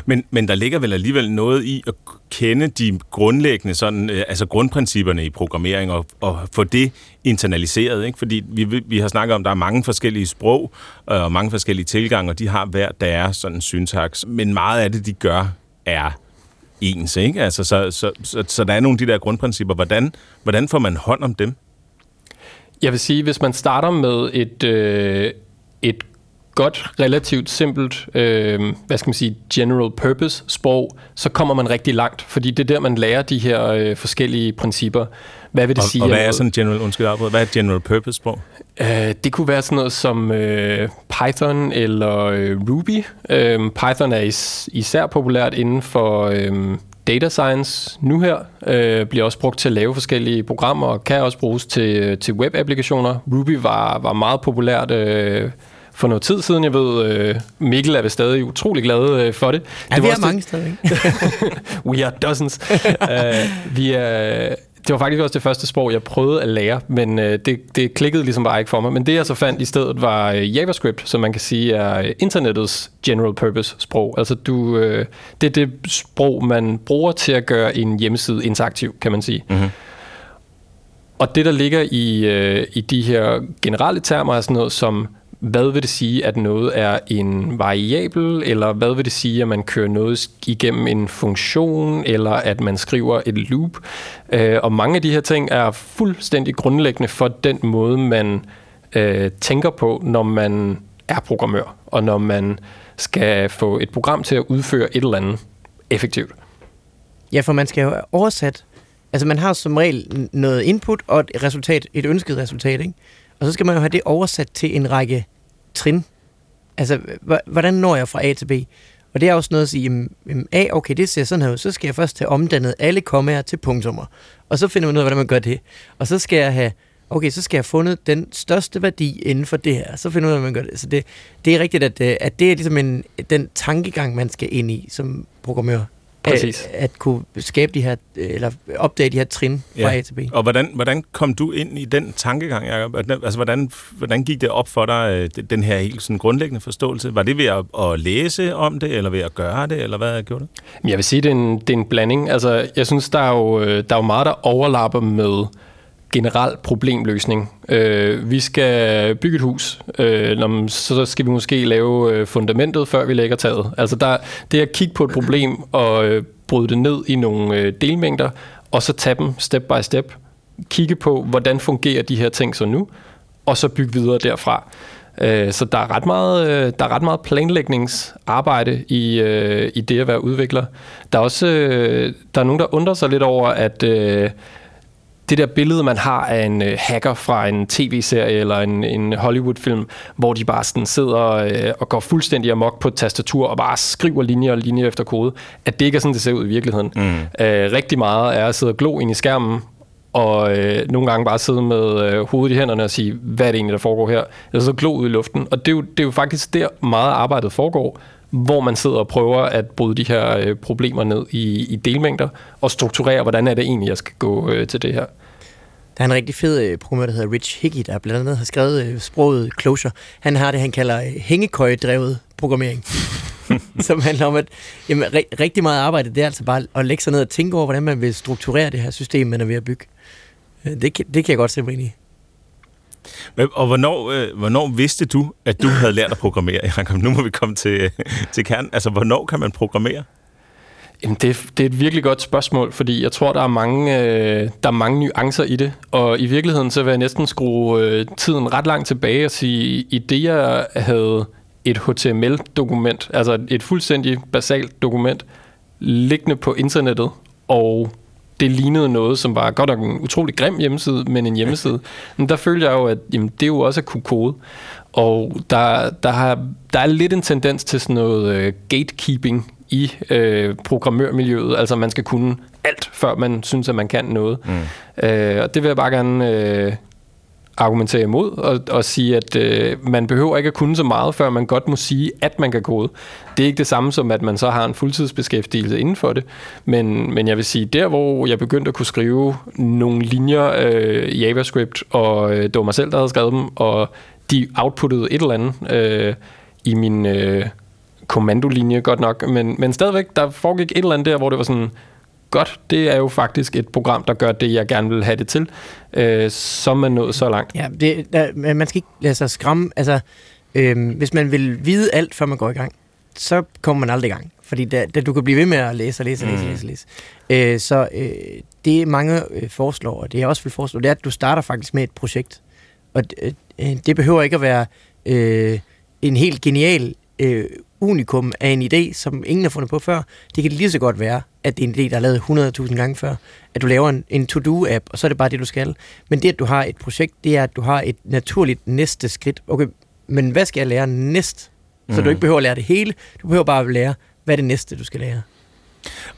[SPEAKER 2] Men, men der ligger vel alligevel noget i at kende de grundlæggende sådan, øh, altså grundprincipperne i programmering og, og få det internaliseret, ikke? Fordi vi, vi har snakket om, at der er mange forskellige sprog øh, og mange forskellige tilgange, og de har hver deres sådan syntaks. Men meget af det, de gør, er ens, ikke? Altså, så, så, så, så der er nogle af de der grundprincipper. Hvordan, hvordan får man hånd om dem?
[SPEAKER 1] Jeg vil sige, hvis man starter med et, øh, et godt, relativt simpelt, øh, hvad skal man sige, general purpose sprog, så kommer man rigtig langt, fordi det er der, man lærer de her øh, forskellige principper. Hvad vil det
[SPEAKER 2] og,
[SPEAKER 1] sige?
[SPEAKER 2] Og hvad er sådan general, undskyld, afbrud, hvad er general purpose sprog?
[SPEAKER 1] Øh, det kunne være sådan noget som øh, Python eller øh, Ruby. Øh, Python er is, især populært inden for øh, data science nu her. Øh, bliver også brugt til at lave forskellige programmer og kan også bruges til, til web-applikationer. Ruby var, var meget populært øh, for noget tid siden. Jeg ved, øh, Mikkel er vist stadig utrolig glad øh, for det.
[SPEAKER 3] Ja,
[SPEAKER 1] det
[SPEAKER 3] vi
[SPEAKER 1] var
[SPEAKER 3] er mange steder, ikke?
[SPEAKER 1] We are dozens. uh, vi er, det var faktisk også det første sprog, jeg prøvede at lære, men uh, det, det klikkede ligesom bare ikke for mig. Men det, jeg så fandt i stedet, var uh, JavaScript, som man kan sige er internettets general purpose sprog. Altså, du, uh, det er det sprog, man bruger til at gøre en hjemmeside interaktiv, kan man sige.
[SPEAKER 2] Mm-hmm.
[SPEAKER 1] Og det, der ligger i, uh, i de her generelle termer, er sådan noget som hvad vil det sige, at noget er en variabel, eller hvad vil det sige, at man kører noget igennem en funktion, eller at man skriver et loop. Øh, og mange af de her ting er fuldstændig grundlæggende for den måde, man øh, tænker på, når man er programmør, og når man skal få et program til at udføre et eller andet effektivt.
[SPEAKER 3] Ja, for man skal jo oversat. Altså man har som regel noget input og et resultat, et ønsket resultat, ikke? Og så skal man jo have det oversat til en række trin. Altså, hvordan når jeg fra A til B? Og det er også noget at sige, jamen, A, okay, det ser sådan her ud. Så skal jeg først have omdannet alle kommaer til punktummer. Og så finder man ud af, hvordan man gør det. Og så skal jeg have, okay, så skal jeg have fundet den største værdi inden for det her. Så finder man ud af, hvordan man gør det. Så det, det er rigtigt, at, øh, at det er ligesom en, den tankegang, man skal ind i som programmør.
[SPEAKER 1] Præcis.
[SPEAKER 3] At, at kunne skabe de her, eller opdage de her trin fra ja. A til B.
[SPEAKER 2] Og hvordan, hvordan kom du ind i den tankegang, Jacob? Altså, hvordan, hvordan gik det op for dig, øh, den her helt sådan grundlæggende forståelse? Var det ved at, at læse om det, eller ved at gøre det, eller hvad gjorde du?
[SPEAKER 1] Jeg vil sige, det er en, det er en blanding. Altså, jeg synes, der er, jo, øh, der er jo meget, der overlapper med generel problemløsning. Øh, vi skal bygge et hus, øh, når, så skal vi måske lave øh, fundamentet, før vi lægger taget. Altså der, det er at kigge på et problem og øh, bryde det ned i nogle øh, delmængder, og så tage dem step by step. Kigge på, hvordan fungerer de her ting så nu, og så bygge videre derfra. Øh, så der er ret meget, øh, der er ret meget planlægningsarbejde i, øh, i det at være udvikler. Der er også øh, der er nogen, der undrer sig lidt over, at øh, det der billede, man har af en øh, hacker fra en tv-serie eller en, en Hollywood-film, hvor de bare sådan sidder øh, og går fuldstændig amok på et tastatur og bare skriver linjer og linjer efter kode, at det ikke er sådan, det ser ud i virkeligheden. Mm. Øh, rigtig meget er at sidde og glo ind i skærmen, og øh, nogle gange bare sidde med øh, hovedet i hænderne og sige, hvad er det egentlig, der foregår her? Eller så glo ud i luften. Og det er, jo, det er jo faktisk der meget arbejdet foregår, hvor man sidder og prøver at bryde de her øh, problemer ned i, i delmængder, og strukturere, hvordan er det egentlig, jeg skal gå øh, til det her.
[SPEAKER 3] Der er en rigtig fed øh, programmer, der hedder Rich Hickey, der blandt andet har skrevet øh, sproget Closure. Han har det, han kalder øh, hængekøjedrevet programmering. som handler om, at jamen, rigtig meget arbejde, det er altså bare at lægge sig ned og tænke over, hvordan man vil strukturere det her system, man er ved at bygge. Øh, Det, det kan jeg godt se mig ind i.
[SPEAKER 2] Men- Og hvornår, øh, hvornår vidste du, at du havde lært at programmere? Jacob, nu må vi komme til, øh, til kernen. Altså, hvornår kan man programmere?
[SPEAKER 1] Jamen, det, er- det er et virkelig godt spørgsmål, fordi jeg tror, der er mange, øh, der er mange nuancer i det. Og i virkeligheden, så vil jeg næsten skrue øh, tiden ret langt tilbage og sige, i det jeg havde et HTML-dokument, altså et fuldstændig basalt dokument, liggende på internettet, og det lignede noget, som var godt nok en utrolig grim hjemmeside, men en hjemmeside. Men der følte jeg jo, at jamen, det er jo også at kunne kode. Og der, der, har, der er lidt en tendens til sådan noget øh, gatekeeping i øh, programmørmiljøet. Altså man skal kunne alt, før man synes, at man kan noget. Mm. Øh, og det vil jeg bare gerne øh, argumentere imod og, og sige, at øh, man behøver ikke at kunne så meget, før man godt må sige, at man kan kode. Det er ikke det samme som, at man så har en fuldtidsbeskæftigelse inden for det. Men, men jeg vil sige, der hvor jeg begyndte at kunne skrive nogle linjer øh, i JavaScript, og øh, det var mig selv, der havde skrevet dem, og de outputtede et eller andet øh, i min øh, kommandolinje godt nok, men, men stadigvæk, der foregik et eller andet der, hvor det var sådan, godt, det er jo faktisk et program, der gør det, jeg gerne vil have det til, øh, så man nået så langt.
[SPEAKER 3] Ja, det, der, man skal ikke lade sig skræmme. Altså, øhm, hvis man vil vide alt, før man går i gang, så kommer man aldrig i gang. Fordi da, da du kan blive ved med at læse og læse og læse, mm. læse, læse. Øh, så øh, det mange øh, foreslår, og det jeg også vil foreslå, det er, at du starter faktisk med et projekt. Og øh, det behøver ikke at være øh, en helt genial øh, unikum af en idé, som ingen har fundet på før. Det kan lige så godt være, at det er en idé, der er lavet 100.000 gange før. At du laver en, en to-do-app, og så er det bare det, du skal. Men det, at du har et projekt, det er, at du har et naturligt næste skridt. Okay, men hvad skal jeg lære næst? Så mm. du ikke behøver at lære det hele. Du behøver bare at lære, hvad er det næste, du skal lære.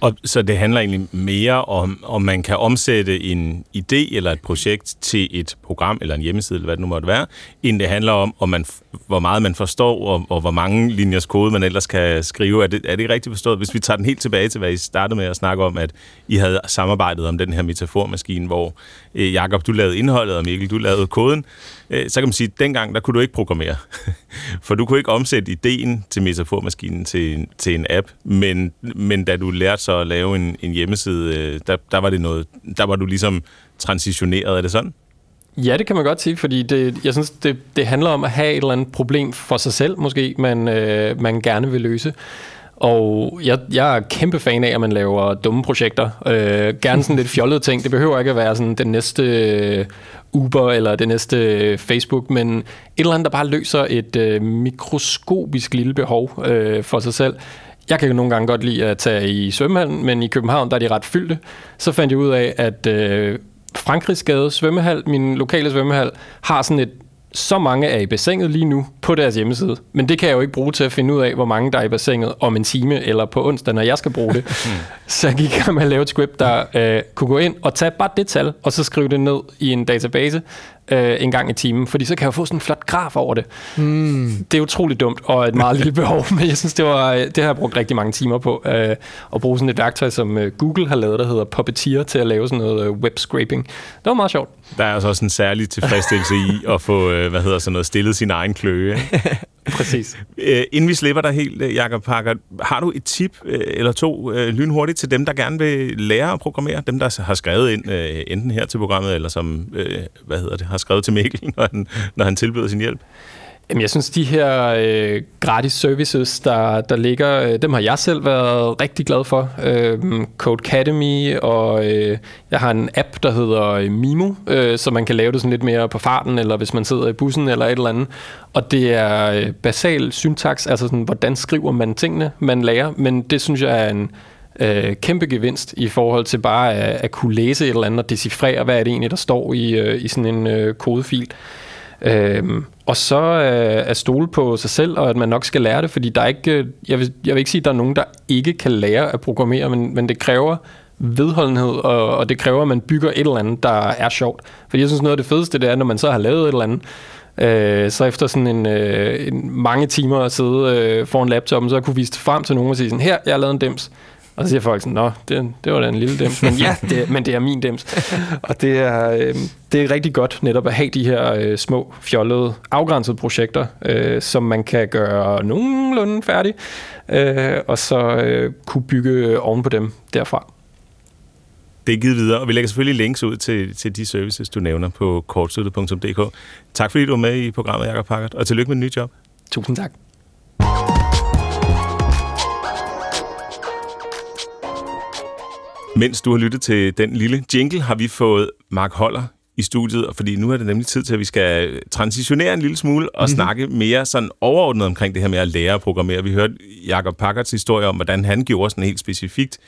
[SPEAKER 2] Og så det handler egentlig mere om, om man kan omsætte en idé eller et projekt til et program eller en hjemmeside, eller hvad det nu måtte være, end det handler om, om man, hvor meget man forstår, og, og hvor mange linjers kode man ellers kan skrive. Er det, er det rigtigt forstået? Hvis vi tager den helt tilbage til, hvad I startede med at snakke om, at I havde samarbejdet om den her metaformaskine, hvor øh, Jakob, du lavede indholdet, og Mikkel, du lavede koden, øh, så kan man sige, at dengang, der kunne du ikke programmere. For du kunne ikke omsætte ideen til metaformaskinen til, til en app, men, men da du lærte så at lave en, en hjemmeside, øh, der, der, var det noget, der var du ligesom transitioneret, er det sådan?
[SPEAKER 1] Ja, det kan man godt sige, fordi det, jeg synes, det, det handler om at have et eller andet problem for sig selv, måske, man, øh, man gerne vil løse. Og jeg, jeg er kæmpe fan af, at man laver dumme projekter. Øh, gerne sådan lidt fjollede ting. Det behøver ikke at være sådan den næste øh, Uber eller det næste øh, Facebook, men et eller andet, der bare løser et øh, mikroskopisk lille behov øh, for sig selv. Jeg kan jo nogle gange godt lide at tage i svømmehallen, men i København, der er de ret fyldte. Så fandt jeg ud af, at øh, Frankrigsgade svømmehal, min lokale svømmehal, har sådan et så mange er i bassinet lige nu på deres hjemmeside. Men det kan jeg jo ikke bruge til at finde ud af, hvor mange der er i bassinet om en time eller på onsdag, når jeg skal bruge det. så jeg gik med at lave et script, der øh, kunne gå ind og tage bare det tal, og så skrive det ned i en database øh, en gang i timen. Fordi så kan jeg få sådan en flot graf over det. Mm. Det er utroligt dumt og et meget lille behov, men jeg synes, det, var, det har jeg brugt rigtig mange timer på. Øh, at bruge sådan et værktøj, som øh, Google har lavet, der hedder Puppeteer, til at lave sådan noget øh, web scraping. Det var meget sjovt.
[SPEAKER 2] Der er altså også en særlig tilfredsstillelse i at få, øh, hvad hedder sådan noget, stillet sin egen kløe.
[SPEAKER 1] Præcis.
[SPEAKER 2] Øh, inden vi slipper dig helt, øh, Jakob Parker, har du et tip øh, eller to øh, lynhurtigt til dem, der gerne vil lære at programmere? Dem, der har skrevet ind, øh, enten her til programmet, eller som, øh, hvad hedder det, har skrevet til Mikkel, når han, når han tilbyder sin hjælp?
[SPEAKER 1] Jamen, jeg synes, de her øh, gratis services, der, der ligger, øh, dem har jeg selv været rigtig glad for. Øh, Code Academy, og øh, jeg har en app, der hedder øh, Mimo, øh, så man kan lave det sådan lidt mere på farten, eller hvis man sidder i bussen eller et eller andet. Og det er øh, basal syntax, altså sådan, hvordan skriver man tingene, man lærer. Men det synes jeg er en øh, kæmpe gevinst i forhold til bare at, at kunne læse et eller andet og decifrere, hvad er det egentlig, der står i, øh, i sådan en øh, kodefil. Øhm, og så øh, at stole på sig selv, og at man nok skal lære det, fordi der er ikke, øh, jeg, vil, jeg vil ikke sige, at der er nogen, der ikke kan lære at programmere, men, men det kræver vedholdenhed, og, og det kræver, at man bygger et eller andet, der er sjovt. Fordi jeg synes, noget af det fedeste, det er, når man så har lavet et eller andet, øh, så efter sådan en, øh, en mange timer at sidde øh, foran laptopen, så kunne vise det frem til nogen og sige sådan, her, jeg har lavet en dims. Og så siger folk sådan, nå, det, det var da en lille dems. Men ja, det, men det er min dems. Og det er, øh, det er rigtig godt netop at have de her øh, små, fjollede, afgrænsede projekter, øh, som man kan gøre nogenlunde færdig, øh, og så øh, kunne bygge oven på dem derfra.
[SPEAKER 2] Det er givet videre, og vi lægger selvfølgelig links ud til, til de services, du nævner på kortsluttet.dk. Tak fordi du var med i programmet, Jakob Packard, og tillykke med den nye job.
[SPEAKER 1] Tusind tak.
[SPEAKER 2] Mens du har lyttet til den lille jingle, har vi fået Mark Holler i studiet, fordi nu er det nemlig tid til, at vi skal transitionere en lille smule og mm-hmm. snakke mere sådan overordnet omkring det her med at lære at programmere. Vi hørte Jakob Packards historie om, hvordan han gjorde sådan helt specifikt.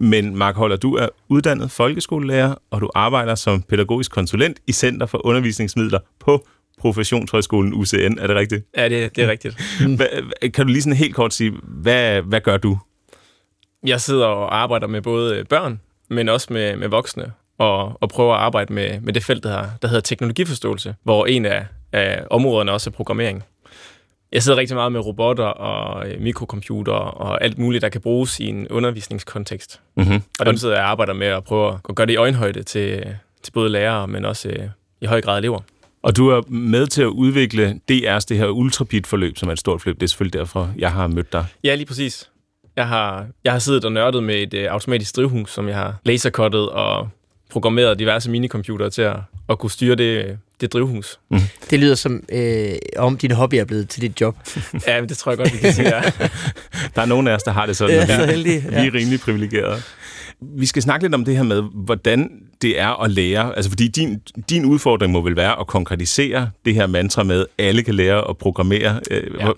[SPEAKER 2] Men Mark Holler, du er uddannet folkeskolelærer, og du arbejder som pædagogisk konsulent i Center for Undervisningsmidler på Professionshøjskolen UCN. Er det rigtigt?
[SPEAKER 5] Ja, det, det er rigtigt.
[SPEAKER 2] Hva, kan du lige sådan helt kort sige, hvad, hvad gør du?
[SPEAKER 5] Jeg sidder og arbejder med både børn, men også med, med voksne, og, og prøver at arbejde med, med det felt, der, hedder, der hedder teknologiforståelse, hvor en af, af områderne også er programmering. Jeg sidder rigtig meget med robotter og øh, mikrokomputer og alt muligt, der kan bruges i en undervisningskontekst. Mm-hmm. Og dem sidder jeg og arbejder med at prøve at gøre det i øjenhøjde til, til både lærere, men også øh, i høj grad elever.
[SPEAKER 2] Og du er med til at udvikle DR's det her ultrapit-forløb, som er et stort forløb. Det er selvfølgelig derfor, jeg har mødt dig.
[SPEAKER 5] Ja, lige præcis. Jeg har, jeg har siddet og nørdet med et øh, automatisk drivhus, som jeg har lasercuttet og programmeret diverse minicomputere til at, at kunne styre det, det drivhus. Mm.
[SPEAKER 3] Det lyder som, øh, om din hobby er blevet til dit job.
[SPEAKER 5] ja, det tror jeg godt, vi kan sige, ja.
[SPEAKER 2] Der er nogen af os, der har det sådan,
[SPEAKER 3] ja,
[SPEAKER 2] vi,
[SPEAKER 3] så heldige,
[SPEAKER 2] ja. vi er rimelig privilegerede. Vi skal snakke lidt om det her med, hvordan det er at lære. Altså, fordi din, din udfordring må vel være at konkretisere det her mantra med, at alle kan lære at programmere. Øh,
[SPEAKER 5] Ja.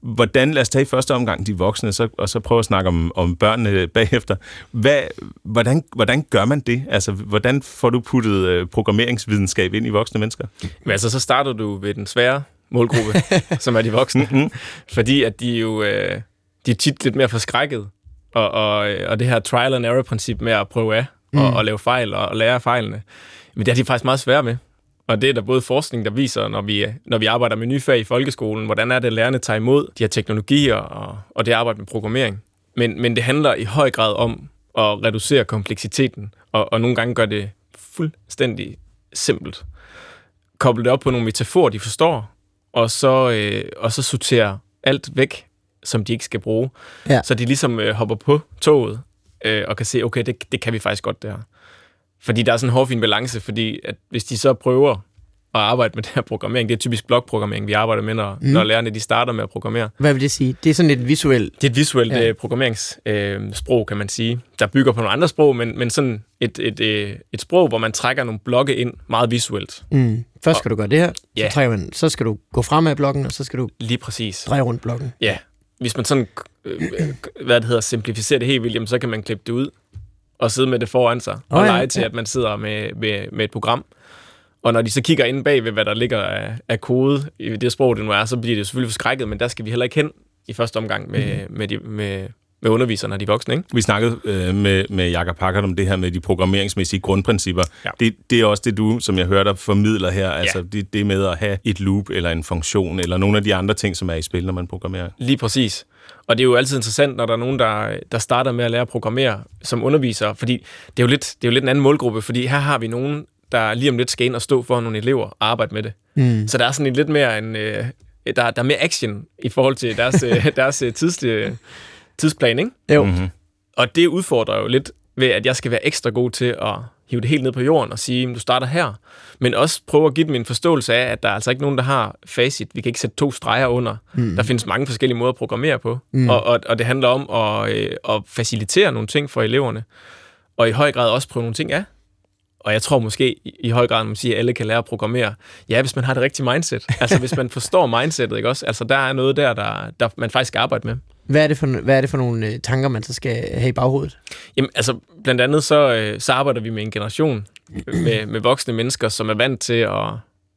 [SPEAKER 2] Hvordan, lad os tage i første omgang de voksne, så, og så prøve at snakke om, om børnene bagefter. Hvad, hvordan, hvordan gør man det? Altså, hvordan får du puttet øh, programmeringsvidenskab ind i voksne mennesker?
[SPEAKER 5] Men altså, så starter du ved den svære målgruppe, som er de voksne.
[SPEAKER 2] Mhm.
[SPEAKER 5] Fordi at de jo øh, de er tit lidt mere forskrækket. Og, og, og det her trial and error-princip med at prøve af mm. og, og lave fejl og, og lære af fejlene, men det er de faktisk meget svære med. Og det er der både forskning, der viser, når vi, når vi arbejder med nye fag i folkeskolen, hvordan er det, lærerne tager imod de her teknologier og, og det arbejde med programmering. Men, men det handler i høj grad om at reducere kompleksiteten, og, og nogle gange gør det fuldstændig simpelt. Koble det op på nogle metaforer, de forstår, og så, øh, og så sortere alt væk, som de ikke skal bruge.
[SPEAKER 3] Ja.
[SPEAKER 5] Så de ligesom øh, hopper på toget øh, og kan se, okay, det, det kan vi faktisk godt det her. Fordi der er sådan en hårfin balance, fordi at hvis de så prøver at arbejde med det her programmering, det er typisk blokprogrammering, vi arbejder med, når, mm. når lærerne de starter med at programmere.
[SPEAKER 3] Hvad vil det sige? Det er sådan et visuelt...
[SPEAKER 5] Det er et visuelt
[SPEAKER 3] Ja.
[SPEAKER 5] ja. programmeringssprog, øh, sprog, kan man sige, der bygger på nogle andre sprog, men, men sådan et, et, øh, et sprog, hvor man trækker nogle blokke ind meget visuelt.
[SPEAKER 3] Mm. Først skal du gøre det her,
[SPEAKER 5] Ja.
[SPEAKER 3] så, trækker man, så skal du gå fremad blokken, og så skal du
[SPEAKER 5] Lige præcis.
[SPEAKER 3] dreje rundt blokken.
[SPEAKER 5] Ja, hvis man sådan, øh, øh, hvad det hedder, simplificerer det helt vildt, jamen, så kan man klippe det ud og sidde med det foran sig og
[SPEAKER 3] Åh, ja,
[SPEAKER 5] lege til,
[SPEAKER 3] ja.
[SPEAKER 5] at man sidder med, med, med et program. Og når de så kigger ind bag ved, hvad der ligger af, af kode i det sprog, det nu er, så bliver det selvfølgelig forskrækket, men der skal vi heller ikke hen i første omgang med,
[SPEAKER 3] Mhm.
[SPEAKER 5] med, de, med, med underviserne og de voksne. Ikke?
[SPEAKER 2] Vi snakkede øh, med, med Jakob Packard om det her med de programmeringsmæssige grundprincipper.
[SPEAKER 5] Ja.
[SPEAKER 2] Det, det er også det, du, som jeg hørte dig, formidler her. Altså det, det med at have et loop eller en funktion, eller nogle af de andre ting, som er i spil, når man programmerer.
[SPEAKER 5] Lige præcis. Og det er jo altid interessant, når der er nogen, der, der starter med at lære at programmere som undervisere, fordi det er, jo lidt, det er jo lidt en anden målgruppe, fordi her har vi nogen, der lige om lidt skal ind og stå for nogle elever og arbejde med det.
[SPEAKER 3] Mm.
[SPEAKER 5] Så der er sådan en lidt mere en, øh, der, der er mere action i forhold til deres, øh, deres øh, tids, øh, tidsplan, ikke?
[SPEAKER 3] Jo.
[SPEAKER 2] Mm-hmm.
[SPEAKER 5] Og det udfordrer jo lidt ved, at jeg skal være ekstra god til at hive det helt ned på jorden og sige, "Men du starter her. Men også prøve at give dem en forståelse af, at der er altså ikke nogen, der har facit. Vi kan ikke sætte to streger under. Mm. Der findes mange forskellige måder at programmere på. Mm. Og, og, og det handler om at, øh, at facilitere nogle ting for eleverne. Og i høj grad også prøve nogle ting af. Og jeg tror måske i, høj grad, man siger, at alle kan lære at programmere. Ja, hvis man har det rigtige mindset. Altså hvis man forstår mindsetet, ikke også? Altså der er noget der, der, der man faktisk skal arbejde med.
[SPEAKER 3] Hvad, er det for, hvad er det for nogle øh, tanker, man så skal have i baghovedet?
[SPEAKER 5] Jamen, altså, blandt andet så, øh, så arbejder vi med en generation med, med voksne mennesker, som er vant til, at,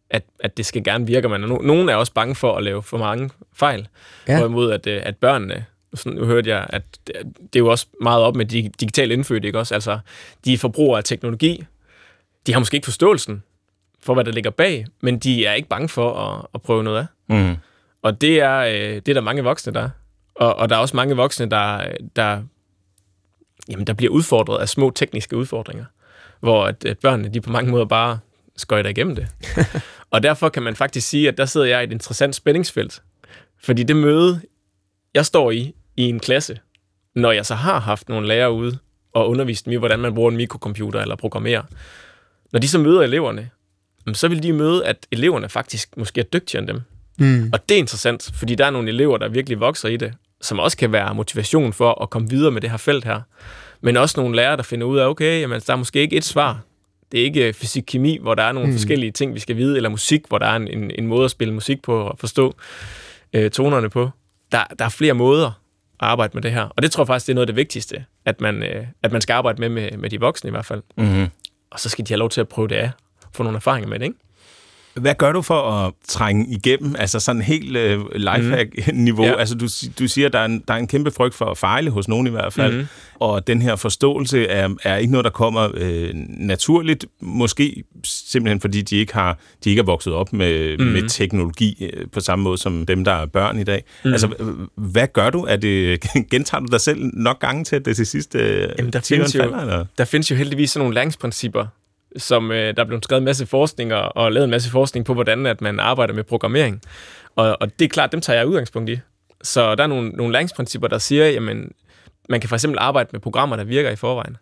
[SPEAKER 5] at, at det skal gerne virke. Men no, nogen er også bange for at lave for mange fejl.
[SPEAKER 3] Ja.
[SPEAKER 5] Hvorimod, at, øh, at børnene, sådan, nu hørte jeg, at det, det er jo også meget op med de digitale indfødte, ikke også? Altså, de er forbrugere af teknologi. De har måske ikke forståelsen for, hvad der ligger bag, men de er ikke bange for at, at prøve noget af.
[SPEAKER 2] Mm.
[SPEAKER 5] Og det er, øh, det er der mange voksne, der er. Og, og der er også mange voksne, der, der, jamen, der bliver udfordret af små tekniske udfordringer, hvor at, at børnene de på mange måder bare skøjter igennem det. og derfor kan man faktisk sige, at der sidder jeg i et interessant spændingsfelt. Fordi det møde, jeg står i, i en klasse, når jeg så har haft nogle lærere ude og undervist dem i, hvordan man bruger en mikrocomputer eller programmerer, når de så møder eleverne, så vil de møde, at eleverne faktisk måske er dygtigere end dem.
[SPEAKER 3] Mm.
[SPEAKER 5] Og det er interessant, fordi der er nogle elever, der virkelig vokser i det, som også kan være motivation for at komme videre med det her felt her. Men også nogle lærere, der finder ud af, okay, jamen, der er måske ikke et svar. Det er ikke fysik-kemi, hvor der er nogle mm. forskellige ting, vi skal vide, eller musik, hvor der er en, en, en måde at spille musik på og forstå øh, tonerne på. Der, der er flere måder at arbejde med det her. Og det tror jeg faktisk, det er noget af det vigtigste, at man, øh, at man skal arbejde med, med med de voksne i hvert fald.
[SPEAKER 2] Mm-hmm.
[SPEAKER 5] Og så skal de have lov til at prøve det af, få nogle erfaringer med det, ikke?
[SPEAKER 2] Hvad gør du for at trænge igennem, altså sådan helt øh, lifehack-niveau? Mm.
[SPEAKER 5] Ja.
[SPEAKER 2] Altså du, du siger, at der er, en, der er en kæmpe frygt for at fejle hos nogen i hvert fald,
[SPEAKER 5] Mhm.
[SPEAKER 2] og den her forståelse er, er ikke noget, der kommer øh, naturligt, måske simpelthen fordi de ikke har de ikke er vokset op med, mm. med teknologi øh, på samme måde som dem, der er børn i dag. Mm. Altså, hvad gør du? Er det, gentager du dig selv nok gange til, at det til sidst øh,
[SPEAKER 5] Jamen, der findes jo-
[SPEAKER 2] falder, eller?
[SPEAKER 5] der findes jo heldigvis sådan nogle læringsprincipper, som øh, der er blevet skrevet en masse forskning og, og lavet en masse forskning på, hvordan at man arbejder med programmering. Og, og det er klart, dem tager jeg udgangspunkt i. Så der er nogle, nogle læringsprincipper, der siger, jamen, man kan for eksempel arbejde med programmer, der virker i forvejen.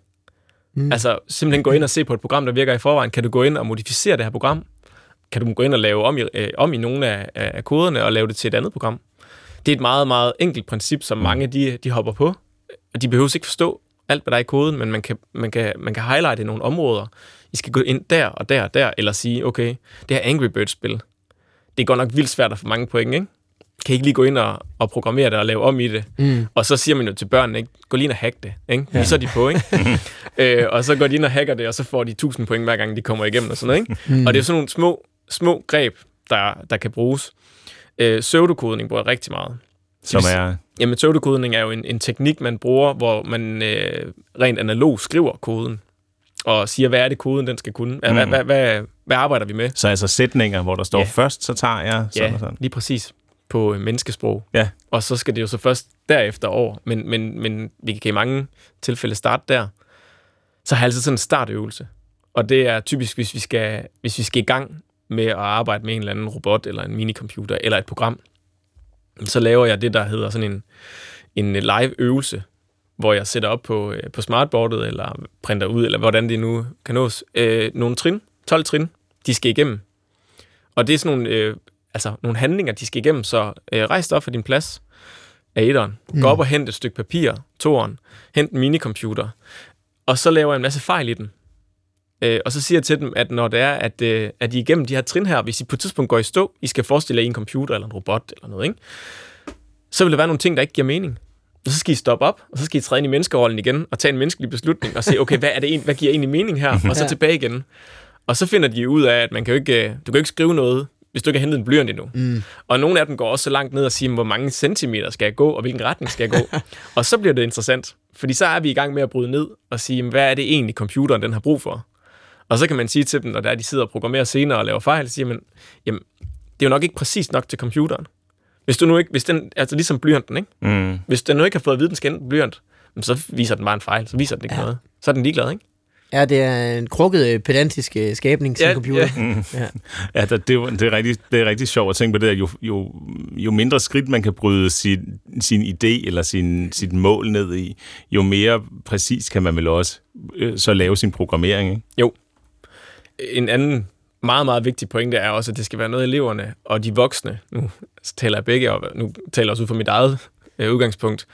[SPEAKER 5] Mm. Altså simpelthen gå ind og se på et program, der virker i forvejen. Kan du gå ind og modificere det her program? Kan du gå ind og lave om i, øh, om i nogle af, af koderne og lave det til et andet program? Det er et meget, meget enkelt princip, som mange de, de hopper på. Og de behøver ikke forstå, alt, hvad der er i koden, men man kan, man kan, man kan highlighte nogle områder. I skal gå ind der og der og der, eller sige, okay, det her Angry Birds-spil, det er godt nok vildt svært at få mange point, ikke? Kan I ikke lige gå ind og, og programmere det og lave om i det?
[SPEAKER 3] Mm.
[SPEAKER 5] Og så siger man jo til børnene, ikke? gå lige ind og hack det. Ikke? Ja. Så er de på, ikke? øh, og så går de ind og hacker det, og så får de 1000 point hver gang, de kommer igennem og sådan noget. Ikke? Mm. Og det er sådan nogle små, små greb, der, der kan bruges. Øh, pseudokodning bruger jeg rigtig meget.
[SPEAKER 2] Som er...
[SPEAKER 5] Jamen, pseudokodning er jo en, en teknik, man bruger, hvor man øh, rent analog skriver koden, og siger, hvad er det koden, den skal kunne? Hvad,
[SPEAKER 2] Mm.
[SPEAKER 5] hvad, hvad, hvad arbejder vi med?
[SPEAKER 2] Så altså sætninger, hvor der står
[SPEAKER 5] Ja.
[SPEAKER 2] først, så tager jeg sådan
[SPEAKER 5] Ja,
[SPEAKER 2] og sådan.
[SPEAKER 5] lige præcis på øh, menneskesprog.
[SPEAKER 2] Ja.
[SPEAKER 5] Og så skal det jo så først derefter over, men, men, men vi kan i mange tilfælde starte der. Så har jeg altid sådan en startøvelse. Og det er typisk, hvis vi skal, hvis vi skal i gang med at arbejde med en eller anden robot, eller en minicomputer, eller et program, så laver jeg det, der hedder sådan en, en live-øvelse, hvor jeg sætter op på, øh, på smartboardet, eller printer ud, eller hvordan det nu kan nås, øh, nogle trin, 12 trin, de skal igennem. Og det er sådan nogle, øh, altså nogle handlinger, de skal igennem, så øh, rejs dig op fra din plads af etteren, mm. gå op og hent et stykke papir, toeren, hent en minicomputer, og så laver jeg en masse fejl i den. Øh, og så siger jeg til dem, at når det er, at, øh, at I igennem de her trin her, hvis I på et tidspunkt går i stå, I skal forestille jer en computer eller en robot eller noget, ikke? så vil der være nogle ting, der ikke giver mening. Og så skal I stoppe op, og så skal I træde ind i menneskerollen igen, og tage en menneskelig beslutning, og se, okay, hvad, er det en, hvad giver egentlig mening her? Og så tilbage igen. Og så finder de ud af, at man kan jo ikke, øh, du kan jo ikke skrive noget, hvis du ikke har hentet en blyant endnu.
[SPEAKER 3] Mm.
[SPEAKER 5] Og nogle af dem går også så langt ned og siger, hvor mange centimeter skal jeg gå, og hvilken retning skal jeg gå. og så bliver det interessant, fordi så er vi i gang med at bryde ned og sige, hvad er det egentlig, computeren den har brug for? Og så kan man sige til dem, når der er, de sidder og programmerer senere og laver fejl, så siger man, jamen, det er jo nok ikke præcis nok til computeren. Hvis du nu ikke, hvis den, altså ligesom blyanten, ikke?
[SPEAKER 2] Mm.
[SPEAKER 5] Hvis den nu ikke har fået at vide, den skal blyant, så viser den bare en fejl, så viser den ikke
[SPEAKER 3] Ja.
[SPEAKER 5] ja. noget. Så er den ligeglad, ikke?
[SPEAKER 3] Ja, det er en krukket, øh, pedantisk øh, skabning til
[SPEAKER 5] Ja,
[SPEAKER 3] en computer.
[SPEAKER 2] Mm.
[SPEAKER 3] Ja.
[SPEAKER 2] Ja, det, det, er jo- det, er rigtig, det er rigtig sjovt at tænke på det, at jo, jo, jo mindre skridt man kan bryde sin, sin idé eller sin, sit mål ned i, jo mere præcis kan man vel også øh, så lave sin programmering. Ikke?
[SPEAKER 5] En anden meget, meget vigtig pointe er også, at det skal være noget, eleverne og de voksne, nu taler jeg begge, og nu taler jeg også ud fra mit eget øh, udgangspunkt,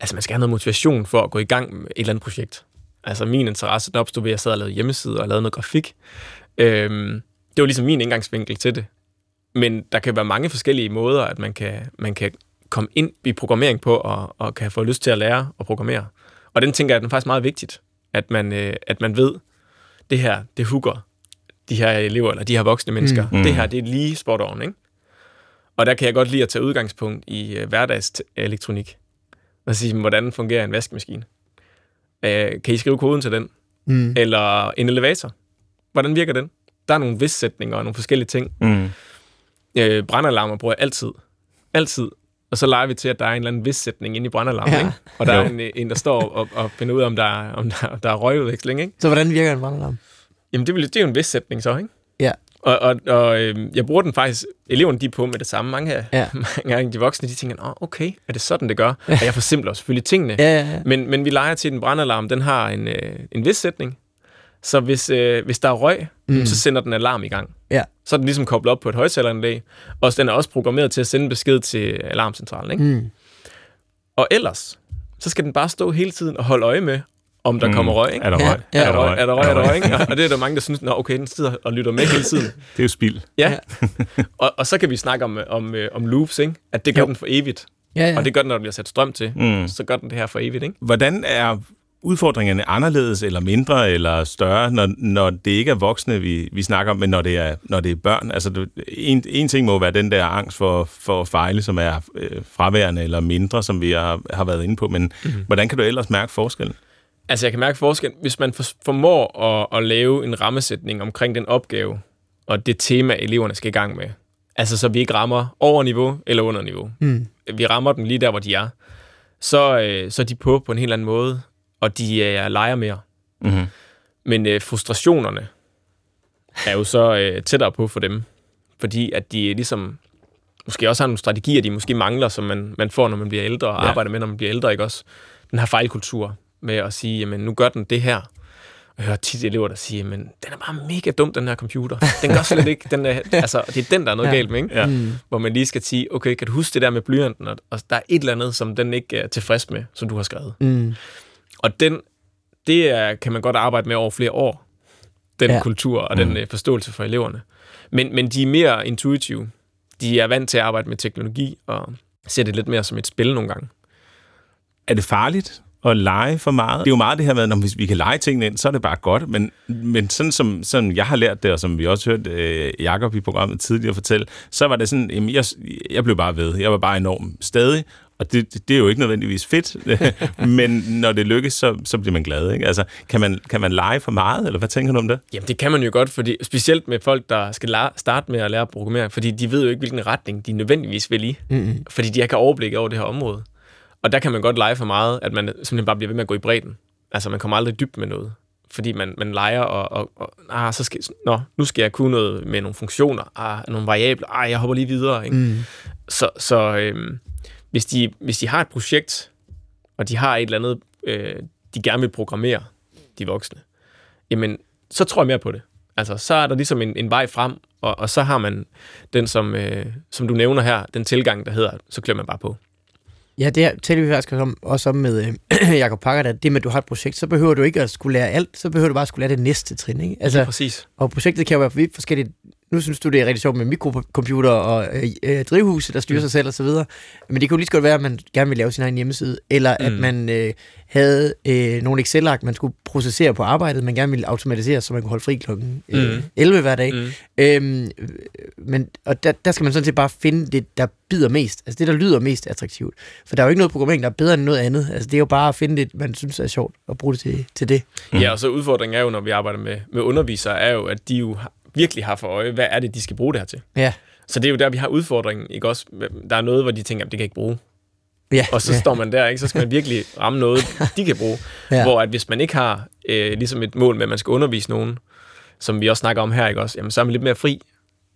[SPEAKER 5] altså man skal have noget motivation for at gå i gang med et eller andet projekt. Altså min interesse, den opstod ved, at jeg sad og lavede hjemmesider og lavede noget grafik. Øhm, det var ligesom min indgangsvinkel til det. Men der kan være mange forskellige måder, at man kan, man kan komme ind i programmering på, og, og kan få lyst til at lære at programmere. Og den tænker jeg, den er faktisk meget vigtigt, at man, øh, at man ved, det her, det hugger de her elever, eller de her voksne mennesker.
[SPEAKER 2] Mm.
[SPEAKER 5] Mm. Det her, det er lige spot on, ikke? Og der kan jeg godt lide at tage udgangspunkt i øh, hverdagselektronik. Og sige, hvordan fungerer en vaskemaskine? Øh, kan I skrive koden til den?
[SPEAKER 3] Mm.
[SPEAKER 5] Eller en elevator? Hvordan virker den? Der er nogle vissætninger og nogle forskellige ting.
[SPEAKER 2] Mm.
[SPEAKER 5] Øh, brandalarmer bruger jeg altid. Altid. Og så leger vi til, at der er en eller anden vissætning inde i brandalarmen,
[SPEAKER 3] Ja.
[SPEAKER 5] ikke? Og der er
[SPEAKER 2] Jo.
[SPEAKER 5] en, en, der står og, og finder ud af, om der, er- om der, der er røgudveksling, ikke?
[SPEAKER 3] Så hvordan virker en brandalarm?
[SPEAKER 5] Jamen, det, vil, det er jo en vissætning så, ikke?
[SPEAKER 3] Ja.
[SPEAKER 5] Og, og, og øh, jeg bruger den faktisk, eleverne de er på med det samme. Mange af,
[SPEAKER 3] Ja.
[SPEAKER 5] mange af de voksne, de tænker, Åh, okay, er det sådan, det gør? Og jeg forsimpler selvfølgelig tingene.
[SPEAKER 3] Ja, ja, ja.
[SPEAKER 5] Men, men vi leger til, at en brandalarm, den har en, øh, en vis sætning. Så hvis, øh, hvis der er røg,
[SPEAKER 3] mm.
[SPEAKER 5] så sender den alarm i gang.
[SPEAKER 3] Ja.
[SPEAKER 5] Så er den ligesom koblet op på et højtaleranlæg, og den er også programmeret til at sende besked til alarmcentralen. Ikke?
[SPEAKER 3] Mm.
[SPEAKER 5] Og ellers, så skal den bare stå hele tiden og holde øje med, om der
[SPEAKER 2] Mm.
[SPEAKER 5] mm. kommer røg. Ikke?
[SPEAKER 2] Er der
[SPEAKER 3] Ja,
[SPEAKER 2] røg?
[SPEAKER 3] ja.
[SPEAKER 5] Er der røg, er der røg, er der røg, ikke? Og det er der mange, der synes, Nå, okay, den sidder og lytter med hele tiden.
[SPEAKER 2] Det er jo spild.
[SPEAKER 5] Ja. og, og så kan vi snakke om, om, øh, om loops, ikke? At det gør
[SPEAKER 3] Jo.
[SPEAKER 5] den for evigt.
[SPEAKER 3] Ja, ja.
[SPEAKER 5] Og det gør den, når der bliver sat strøm til.
[SPEAKER 2] Mm.
[SPEAKER 5] Så gør den det her for evigt, ikke?
[SPEAKER 2] Hvordan er udfordringerne anderledes eller mindre eller større, når, når det ikke er voksne, vi, vi snakker om, men når det er, når det er børn? Altså, det- en, en ting må være den der angst for, for at fejle, som er øh, fraværende eller mindre, som vi har, har været inde på, men mm-hmm. hvordan kan du ellers mærke forskellen?
[SPEAKER 5] Altså, jeg kan mærke forskel. Hvis man for, formår at, at lave en rammesætning omkring den opgave, og det tema, eleverne skal i gang med, altså så vi ikke rammer over niveau eller under niveau.
[SPEAKER 3] Mm.
[SPEAKER 5] Vi rammer dem lige der, hvor de er. Så, øh, så er de på på en helt anden måde, og de øh, leger mere.
[SPEAKER 2] Mm-hmm.
[SPEAKER 5] Men øh, frustrationerne er jo så øh, tættere på for dem, fordi at de ligesom måske også har nogle strategier, de måske mangler, som man, man får, når man bliver ældre, og
[SPEAKER 2] ja.
[SPEAKER 5] arbejder med, når man bliver ældre, ikke også? Den her fejlkultur med at sige, jamen nu gør den det her. Og jeg hører tit elever, der siger, men den er bare mega dum, den her computer. Den gør slet ikke, den er, altså, det er den, der er noget
[SPEAKER 3] Ja.
[SPEAKER 5] galt med, ikke?
[SPEAKER 2] Ja.
[SPEAKER 3] Mm.
[SPEAKER 5] Hvor man lige skal sige, okay, kan du huske det der med blyanten, og, og der er et eller andet, som den ikke er tilfreds med, som du har skrevet.
[SPEAKER 3] Mm.
[SPEAKER 5] Og den det er, kan man godt arbejde med over flere år. Den
[SPEAKER 3] Ja.
[SPEAKER 5] kultur og den
[SPEAKER 2] Mm.
[SPEAKER 5] øh, forståelse for eleverne. Men, men de er mere intuitive. De er vant til at arbejde med teknologi og ser det lidt mere som et spil nogle gange.
[SPEAKER 2] Er det farligt at lege for meget? Det er jo meget det her med, at når hvis vi kan lege tingene ind, så er det bare godt. Men, men sådan som sådan jeg har lært det, og som vi også hørte øh, Jacob i programmet tidligere fortælle, så var det sådan, jamen, jeg, jeg blev bare ved. Jeg var bare enorm stadig. Og det, det, det er jo ikke nødvendigvis fedt, men når det lykkes, så, så bliver man glad. Ikke? Altså, kan man, kan man lege for meget, eller hvad tænker du om det?
[SPEAKER 5] Jamen, det kan man jo godt, fordi, specielt med folk, der skal la- starte med at lære at programmere, fordi de ved jo ikke, hvilken retning de nødvendigvis vil i,
[SPEAKER 3] Mm-hmm.
[SPEAKER 5] fordi de ikke har overblik over det her område. Og der kan man godt lege for meget, at man simpelthen bare bliver ved med at gå i bredden. Altså, man kommer aldrig dybt med noget. Fordi man, man leger, og, og, og ah, så skal, nå, nu skal jeg kunne noget med nogle funktioner, ah, nogle variabler, ah, jeg hopper lige videre. Ikke?
[SPEAKER 3] Mm.
[SPEAKER 5] Så, så øhm, hvis, de, hvis de har et projekt, og de har et eller andet, øh, de gerne vil programmere, de voksne, jamen, så tror jeg mere på det. Altså, så er der ligesom en, en vej frem, og, og så har man den, som, øh, som du nævner her, den tilgang, der hedder, så klør man bare på.
[SPEAKER 3] Ja, det her taler vi faktisk om, også om med øh, Jacob Pakker, at det med, at du har et projekt, så behøver du ikke at skulle lære alt, så behøver du bare at skulle lære det næste trin. Ikke?
[SPEAKER 5] Altså,
[SPEAKER 3] Altså,
[SPEAKER 5] præcis.
[SPEAKER 3] og projektet kan jo være vidt forskelligt. Nu synes du, det er rigtig sjovt med mikrocomputer og øh, øh, drivhuse, der styrer sig selv osv. Men det kunne lige så godt være, at man gerne vil lave sin egen hjemmeside, eller at
[SPEAKER 5] Mm.
[SPEAKER 3] man øh, havde øh, nogle Excel-ark, man skulle processere på arbejdet, man gerne ville automatisere, så man kunne holde fri klokken øh,
[SPEAKER 5] Mm.
[SPEAKER 3] 11 hver dag.
[SPEAKER 5] Mm.
[SPEAKER 3] Øhm, øh, men, og der, der skal man sådan set bare finde det, der bider mest. Altså det, der lyder mest attraktivt. For der er jo ikke noget programmering, der er bedre end noget andet. Altså det er jo bare at finde det, man synes er sjovt, og bruge det til, til det.
[SPEAKER 2] Mm.
[SPEAKER 5] Ja, og så udfordringen er jo, når vi arbejder med, med undervisere, er jo, at de jo virkelig har for øje, hvad er det, de skal bruge det her til.
[SPEAKER 3] Ja.
[SPEAKER 5] Så det er jo der, vi har udfordringen, ikke også? Der er noget, hvor de tænker, at det kan ikke bruge.
[SPEAKER 3] Ja,
[SPEAKER 5] Og så
[SPEAKER 3] ja.
[SPEAKER 5] står man der, ikke? Så skal man virkelig ramme noget, de kan bruge.
[SPEAKER 3] Ja.
[SPEAKER 5] Hvor at hvis man ikke har øh, ligesom et mål med, at man skal undervise nogen, som vi også snakker om her, ikke også? Jamen, så er man lidt mere fri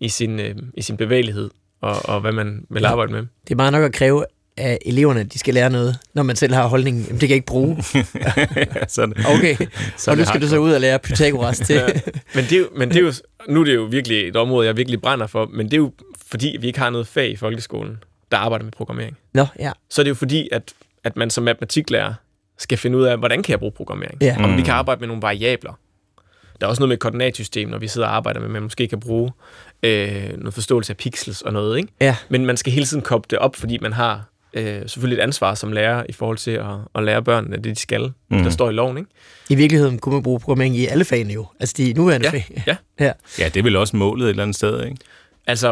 [SPEAKER 5] i sin, øh, i sin bevægelighed, og, og hvad man vil arbejde med.
[SPEAKER 3] Det er meget nok at kræve af eleverne, at de skal lære noget, når man selv har holdningen, jamen, det kan jeg ikke bruge.
[SPEAKER 2] Sådan.
[SPEAKER 3] Okay, så
[SPEAKER 2] er
[SPEAKER 3] nu
[SPEAKER 2] det
[SPEAKER 3] skal du så ud og lære Pythagoras til.
[SPEAKER 5] Ja. Men, det er, jo- men det er jo, nu er det jo virkelig et område, jeg virkelig brænder for, men det er jo fordi, vi ikke har noget fag i folkeskolen, der arbejder med programmering.
[SPEAKER 3] Nå, ja.
[SPEAKER 5] Så er det jo fordi, at, at man som matematiklærer skal finde ud af, hvordan kan jeg bruge programmering?
[SPEAKER 3] Ja.
[SPEAKER 5] Om vi
[SPEAKER 2] Mm.
[SPEAKER 5] kan arbejde med nogle variabler. Der er også noget med et koordinatsystem, når vi sidder og arbejder med, at man måske kan bruge øh, noget forståelse af pixels og noget, ikke?
[SPEAKER 3] Ja.
[SPEAKER 5] Men man skal hele tiden koble det op, fordi man har øh, selvfølgelig et ansvar som lærer i forhold til at, at lære børnene det, de skal,
[SPEAKER 2] Mm.
[SPEAKER 5] der står i loven, ikke?
[SPEAKER 3] I virkeligheden kunne man bruge programmering i alle fagene jo. Altså de nuværende
[SPEAKER 5] Ja,
[SPEAKER 3] fag.
[SPEAKER 5] ja.
[SPEAKER 3] ja.
[SPEAKER 2] Ja, det er vel også målet et eller andet sted, ikke?
[SPEAKER 5] Altså,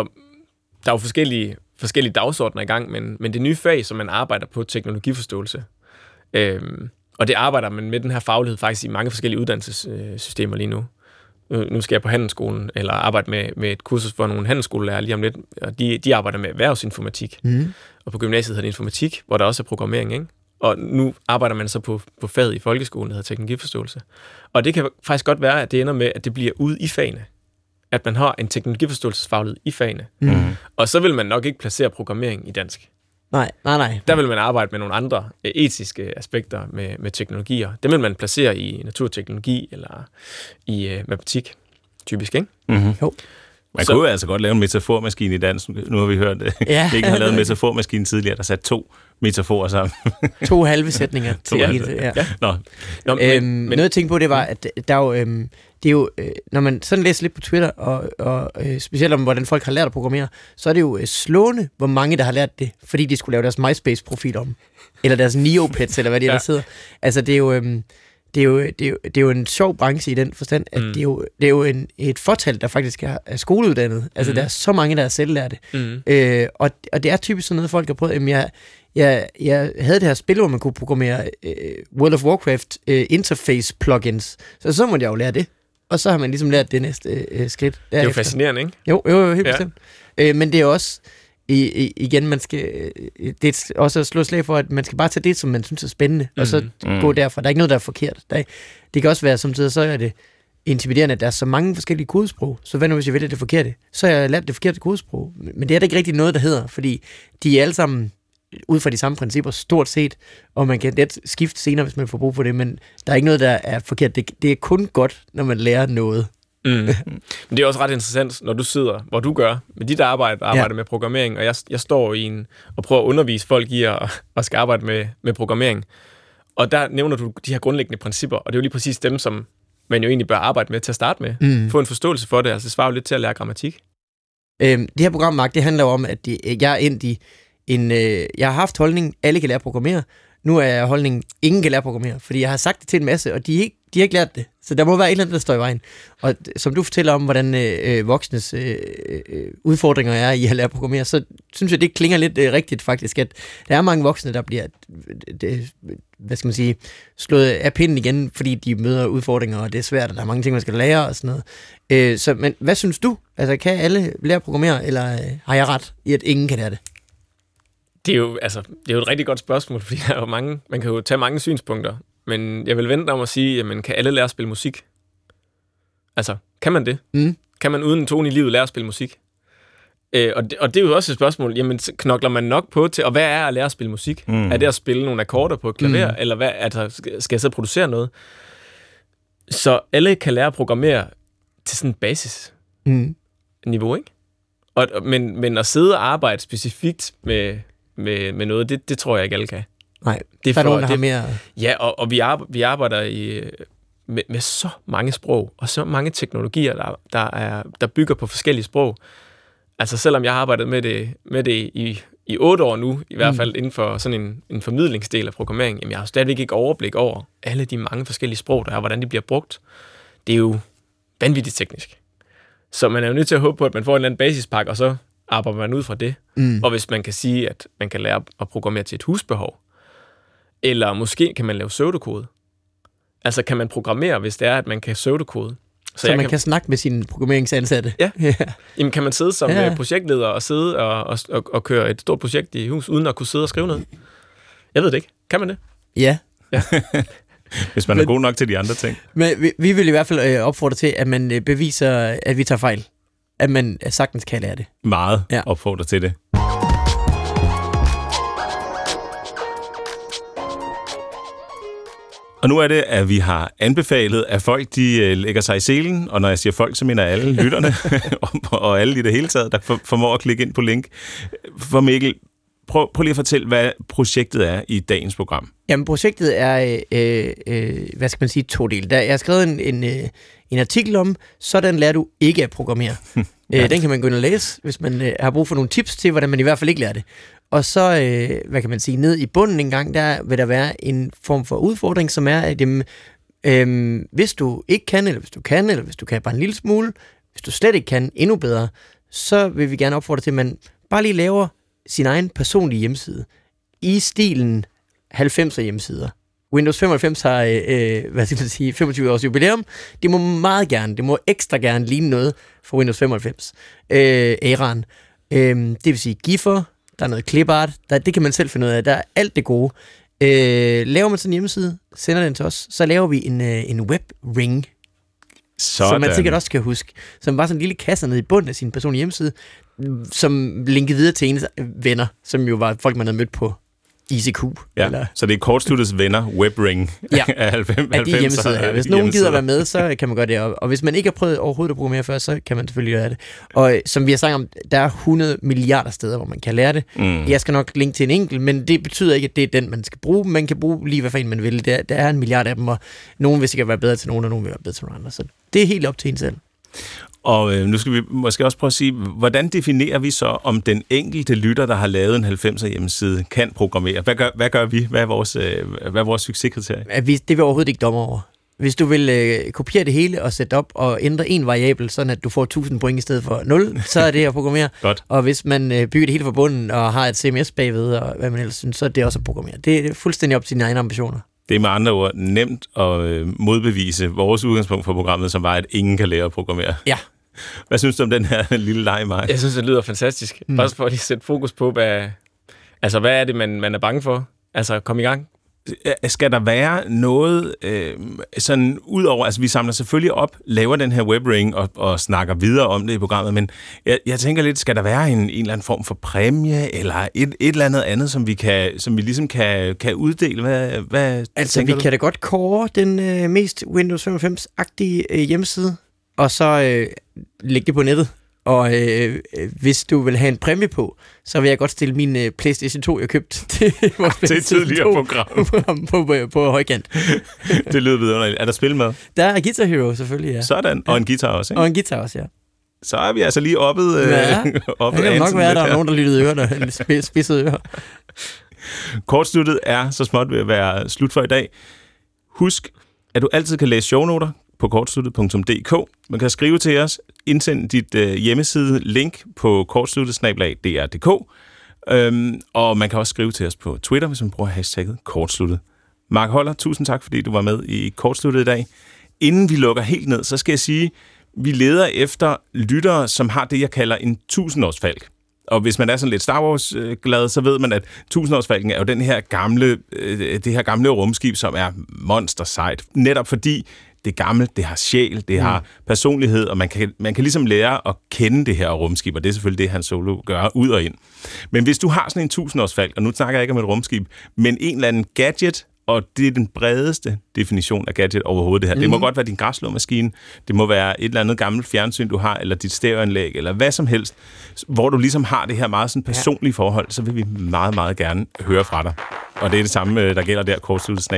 [SPEAKER 5] der er jo forskellige, forskellige dagsordner i gang, men, men det nye fag, som man arbejder på, teknologiforståelse, øhm, og det arbejder man med den her faglighed faktisk i mange forskellige uddannelsessystemer lige nu. Nu nu skal jeg på handelsskolen, eller arbejde med, med et kursus for nogle handelsskolelærer lige om lidt, og de, de arbejder med erhvervsinformatik,
[SPEAKER 3] Mm.
[SPEAKER 5] og på gymnasiet hedder det informatik, hvor der også er programmering, ikke? Og nu arbejder man så på, på faget i folkeskolen, der hedder teknologiforståelse. Og det kan faktisk godt være, at det ender med, at det bliver ude i fagene. At man har en teknologiforståelsesfaglighed i fagene.
[SPEAKER 3] Mm.
[SPEAKER 5] Og så vil man nok ikke placere programmering i dansk.
[SPEAKER 3] Nej, nej, nej.
[SPEAKER 5] Der vil man arbejde med nogle andre øh, etiske aspekter med, med teknologier. Dem vil man placere i naturteknologi eller i øh, matematik, typisk, ikke?
[SPEAKER 2] Mm-hmm.
[SPEAKER 3] Jo.
[SPEAKER 2] Man
[SPEAKER 5] Så-
[SPEAKER 2] kunne jo altså godt lave en metaformaskine i dans. Nu har vi hørt, at
[SPEAKER 3] Ja.
[SPEAKER 2] ikke har lavet en metaformaskine tidligere, der satte to metaforer sammen.
[SPEAKER 3] To halve sætninger til
[SPEAKER 2] To halve,
[SPEAKER 3] Ja.
[SPEAKER 2] Nå,
[SPEAKER 5] Nå, men,
[SPEAKER 3] Øhm,
[SPEAKER 5] men,
[SPEAKER 3] noget jeg tænkte på, det var, at der er jo, øhm, det er jo, øh, når man sådan læser lidt på Twitter, og, og øh, specielt om, hvordan folk har lært at programmere, så er det jo øh, slående, hvor mange, der har lært det, fordi de skulle lave deres MySpace-profil om. Eller deres Neopets, eller hvad de
[SPEAKER 5] Ja.
[SPEAKER 3] ellers hedder. Altså, det er jo... Øhm, det er, jo, det, er jo, det er jo en sjov branche i den forstand, at mm. Det, er jo, det er jo en, et fortal, der faktisk er, er skoleuddannet. Altså. Mm. der er så mange, der er selvlærte.
[SPEAKER 5] mm,
[SPEAKER 3] Øh, og, og det er typisk sådan noget, folk har prøvet. Jamen, jeg, jeg, jeg havde det her spil, hvor man kunne programmere øh, World of Warcraft øh, interface plugins. Så så måtte jeg jo lære det. Og så har man ligesom lært det næste øh, skridt.
[SPEAKER 5] det er jo
[SPEAKER 3] derefter.
[SPEAKER 5] fascinerende, ikke?
[SPEAKER 3] Jo, jo, jo helt
[SPEAKER 5] Ja.
[SPEAKER 3] bestemt. Øh, men det er også, i, i, igen, man skal, øh, det er også at slå slag for, at man skal bare tage det, som man synes er spændende, mm. og så
[SPEAKER 2] Mm.
[SPEAKER 3] gå derfra. Der er ikke noget, der er forkert. Der er, det kan også være, samtidig så er det intimiderende, at der er så mange forskellige kodesprog. Så hvad nu, hvis jeg vælger det forkerte? Så har jeg lært det forkerte kodesprog. Men det er der ikke rigtig noget, der hedder, fordi de er alle sammen ud fra de samme principper, stort set, og man kan let skifte senere, hvis man får brug for det, men der er ikke noget, der er forkert. Det, det er kun godt, når man lærer noget.
[SPEAKER 5] Mm. Men det er også ret interessant, når du sidder, hvor du gør, med dit arbejde, arbejder ja. med programmering, og jeg, jeg står i en, og prøver at undervise folk i at, at skal arbejde med, med programmering. Og der nævner du de her grundlæggende principper, og det er jo lige præcis dem, som man jo egentlig bør arbejde med til at starte med.
[SPEAKER 3] Mm.
[SPEAKER 5] Få en forståelse for det, altså det svarer jo lidt til at lære grammatik.
[SPEAKER 3] Øhm, det her program, Mark, det handler om, at de, jeg er endt i en... Øh, jeg har haft holdning, alle kan lære at programmere. Nu er holdningen, ingen kan lære at programmere, fordi jeg har sagt det til en masse, og de, ikke, de har ikke lært det. Så der må være et eller andet, der står i vejen. Og som du fortæller om, hvordan øh, øh, voksnes øh, øh, udfordringer er i at lære at programmere, så synes jeg, det klinger lidt øh, rigtigt faktisk, at der er mange voksne, der bliver, det, hvad skal man sige, slået af pinden igen, fordi de møder udfordringer, og det er svært, og der er mange ting, man skal lære og sådan noget. Øh, så, men hvad synes du? Altså, kan alle lære at programmere, eller øh, har jeg ret i, at ingen kan lære det?
[SPEAKER 5] Det er jo, altså, det er jo et rigtig godt spørgsmål, fordi der er jo mange, man kan jo tage mange synspunkter. Men jeg vil vente om at sige, jamen, kan alle lære at spille musik? Altså, kan man det?
[SPEAKER 3] Mm.
[SPEAKER 5] Kan man uden en tone i livet lære at spille musik? Øh, og, det, og det er jo også et spørgsmål, jamen knokler man nok på til, og hvad er at lære at spille musik?
[SPEAKER 2] Mm.
[SPEAKER 5] Er det at spille nogle akkorder på et klaver,
[SPEAKER 3] Mm.
[SPEAKER 5] eller hvad, altså, skal jeg så producere noget? Så alle kan lære at programmere til sådan en basisniveau,
[SPEAKER 3] Mm.
[SPEAKER 5] ikke? Og, og- men, men at sidde og arbejde specifikt med, med, med noget, det, det tror jeg ikke alle kan.
[SPEAKER 3] Nej,
[SPEAKER 5] Det
[SPEAKER 3] der er nogen, der
[SPEAKER 5] det,
[SPEAKER 3] har mere...
[SPEAKER 5] Ja, og, og vi, arbejder, vi arbejder i, med, med så mange sprog, og så mange teknologier, der, der, er, der bygger på forskellige sprog. Altså selvom jeg har arbejdet med det, med det i, i otte år nu, i hvert
[SPEAKER 3] Mm.
[SPEAKER 5] fald inden for sådan en, en formidlingsdel af programmering, jamen jeg har stadigvæk ikke overblik over alle de mange forskellige sprog, der er, og hvordan de bliver brugt. Det er jo vanvittigt teknisk. Så man er jo nødt til at håbe på, at man får en eller anden basispakke, og så arbejder man ud fra det.
[SPEAKER 3] Mm.
[SPEAKER 5] Og hvis man kan sige, at man kan lære at programmere til et husbehov, eller måske kan man lave pseudokode. Altså kan man programmere, hvis det er, at man kan pseudokode.
[SPEAKER 3] Så, så man kan... kan snakke med sine programmeringsansatte.
[SPEAKER 5] Ja.
[SPEAKER 3] ja.
[SPEAKER 5] Jamen, kan man sidde som
[SPEAKER 3] Ja.
[SPEAKER 5] ja. projektleder og sidde og, og, og, og køre et stort projekt i hus, uden at kunne sidde og skrive noget? Jeg ved det ikke. Kan man det?
[SPEAKER 3] ja.
[SPEAKER 2] Hvis man er
[SPEAKER 3] Men-
[SPEAKER 2] god nok til de andre ting.
[SPEAKER 3] Men vi, vi vil i hvert fald øh, opfordre til, at man øh, beviser, at vi tager fejl. At man øh, sagtens kan lære det.
[SPEAKER 2] Meget
[SPEAKER 3] Ja.
[SPEAKER 2] opfordrer til det. Og nu er det, at vi har anbefalet, at folk de øh, lægger sig i selen, og når jeg siger folk, så mener jeg alle lytterne, og, alle i det hele taget, der for, formår at klikke ind på link. For Mikkel, prøv, prøv lige at fortælle, hvad projektet er i dagens program.
[SPEAKER 3] Jamen, projektet er, øh, øh, hvad skal man sige, to dele. Der, jeg har skrevet en, en, øh, en artikel om, sådan lærer du ikke at programmere. ja. øh, den kan man gå ind og læse, hvis man øh, har brug for nogle tips til, hvordan man i hvert fald ikke lærer det. Og så, øh, hvad kan man sige, ned i bunden en gang, der vil der være en form for udfordring, som er, at jamen, øh, hvis du ikke kan, eller hvis du kan, eller hvis du kan bare en lille smule, hvis du slet ikke kan, endnu bedre, så vil vi gerne opfordre til, at man bare lige laver sin egen personlige hjemmeside i stilen 90'er hjemmesider. Windows 95 har, øh, øh, hvad skal man sige, 25 års jubilæum. Det må meget gerne, det må ekstra gerne ligne noget for Windows 95. Øh, æraen. Øh, det vil sige giffer, der er noget clipart, der, det kan man selv finde ud af. Der er alt det gode. Øh, laver man sådan en hjemmeside, sender den til os, så laver vi en, øh, en webring,
[SPEAKER 2] Sådan.
[SPEAKER 3] som man sikkert også kan huske, som var sådan en lille kasse nede i bunden af sin personlige hjemmeside, som linkede videre til ens venner, som jo var folk, man havde mødt på ICQ.
[SPEAKER 2] Ja,
[SPEAKER 3] Eller,
[SPEAKER 2] så det er Kortsluttets venner, webring
[SPEAKER 3] Ja.
[SPEAKER 2] af 90,
[SPEAKER 3] af de hjemmesider her. Hvis nogen gider
[SPEAKER 2] hjemmesider.
[SPEAKER 3] være med, så kan man gøre det. Og, og hvis man ikke har prøvet overhovedet at programmere før, så kan man selvfølgelig gøre det. Og øh, som vi har sagt om, der er 100 milliarder steder, hvor man kan lære det.
[SPEAKER 2] Mm.
[SPEAKER 3] Jeg skal nok linke til en enkelt, men det betyder ikke, at det er den, man skal bruge. Man kan bruge lige, hvad for en man vil. Der, der er en milliard af dem, og nogen vil sikkert være bedre til nogen, og nogen vil være bedre til nogle andre. Så det er helt op til en selv.
[SPEAKER 2] Og øh, nu skal vi måske også prøve at sige, hvordan definerer vi så, om den enkelte lytter, der har lavet en 90'er hjemmeside, kan programmere? Hvad gør, hvad gør vi? Hvad er vores, øh, hvad er vores succeskriterie?
[SPEAKER 3] Det er vi overhovedet ikke dommer over. Hvis du vil øh, kopiere det hele og sætte op og ændre en variabel, sådan at du får 1000 point i stedet for 0, så er det at programmere.
[SPEAKER 2] Godt.
[SPEAKER 3] Og hvis man øh, bygger det hele fra bunden og har et CMS bagved, og hvad man ellers synes, så er det også at programmere. Det er fuldstændig op til dine egne ambitioner.
[SPEAKER 2] Det er med andre ord nemt at øh, modbevise vores udgangspunkt for programmet, som var, at ingen kan lære at programmere.
[SPEAKER 3] Ja.
[SPEAKER 2] Hvad synes du om den her lille leg, Maj?
[SPEAKER 5] Jeg synes, det lyder fantastisk.
[SPEAKER 3] Mm.
[SPEAKER 5] Også for at lige sætte fokus på, hvad, altså, hvad er det, man, man er bange for? Altså, kom i gang.
[SPEAKER 2] Skal der være noget øh, sådan udover, altså vi samler selvfølgelig op, laver den her webring og, og snakker videre om det i programmet, men jeg, jeg tænker lidt, skal der være en, en eller anden form for præmie, eller et, et eller andet andet, som vi, kan, som vi ligesom kan, kan uddele? Hvad, hvad
[SPEAKER 3] Altså, vi
[SPEAKER 2] du?
[SPEAKER 3] kan da godt kåre den øh, mest Windows 95-agtige øh, hjemmeside, og så øh, lægge det på nettet. Og øh, øh, hvis du vil have en præmie på, så vil jeg godt stille min øh, PlayStation 2, jeg købte til vores
[SPEAKER 2] Det er et tidligere
[SPEAKER 3] 2
[SPEAKER 2] program.
[SPEAKER 3] på, på, på, på højkant.
[SPEAKER 2] Det lyder vidunderligt. Er der spil med?
[SPEAKER 3] Der er Guitar Hero selvfølgelig, ja.
[SPEAKER 2] Sådan. Og en guitar også, ikke?
[SPEAKER 3] Og en guitar også, ja.
[SPEAKER 2] Så er vi altså lige oppet, øh,
[SPEAKER 3] Ja.
[SPEAKER 2] oppet
[SPEAKER 3] Det kan nok være, der er nogen, der lyttede ørerne, eller sp- spidsede ører.
[SPEAKER 2] Kortsluttet er så småt ved at være slut for i dag. Husk, at du altid kan læse shownoter på kortsluttet.dk. Man kan skrive til os, indsend dit øh, hjemmeside link på kortsluttet-dr.dk. Øhm, og man kan også skrive til os på Twitter, hvis man bruger hashtagget kortsluttet. Mark Holder, tusind tak, fordi du var med i kortsluttet i dag. Inden vi lukker helt ned, så skal jeg sige, vi leder efter lyttere, som har det, jeg kalder en tusindårsfalk. Og hvis man er sådan lidt Star Wars-glad, øh, så ved man, at tusindårsfalken er jo den her gamle, øh, det her gamle rumskib, som er monster sejt. Netop fordi det er gammelt, det har sjæl, det har personlighed, og man kan, man kan ligesom lære at kende det her rumskib, og det er selvfølgelig det, han solo gør ud og ind. Men hvis du har sådan en tusindårsfalk, og nu snakker jeg ikke om et rumskib, men en eller anden gadget, og det er den bredeste definition af gadget overhovedet det her. Mm. Det må godt være din græsslåmaskine, det må være et eller andet gammelt fjernsyn, du har, eller dit stereoanlæg, eller hvad som helst, hvor du ligesom har det her meget sådan personlige forhold, så vil vi meget, meget gerne høre fra dig. Og det er det samme, øh, der gælder der, kortsluttet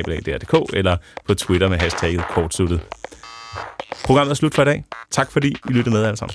[SPEAKER 2] eller på Twitter med hashtagget kortsluttet. Programmet er slut for i dag. Tak fordi I lyttede med alle sammen.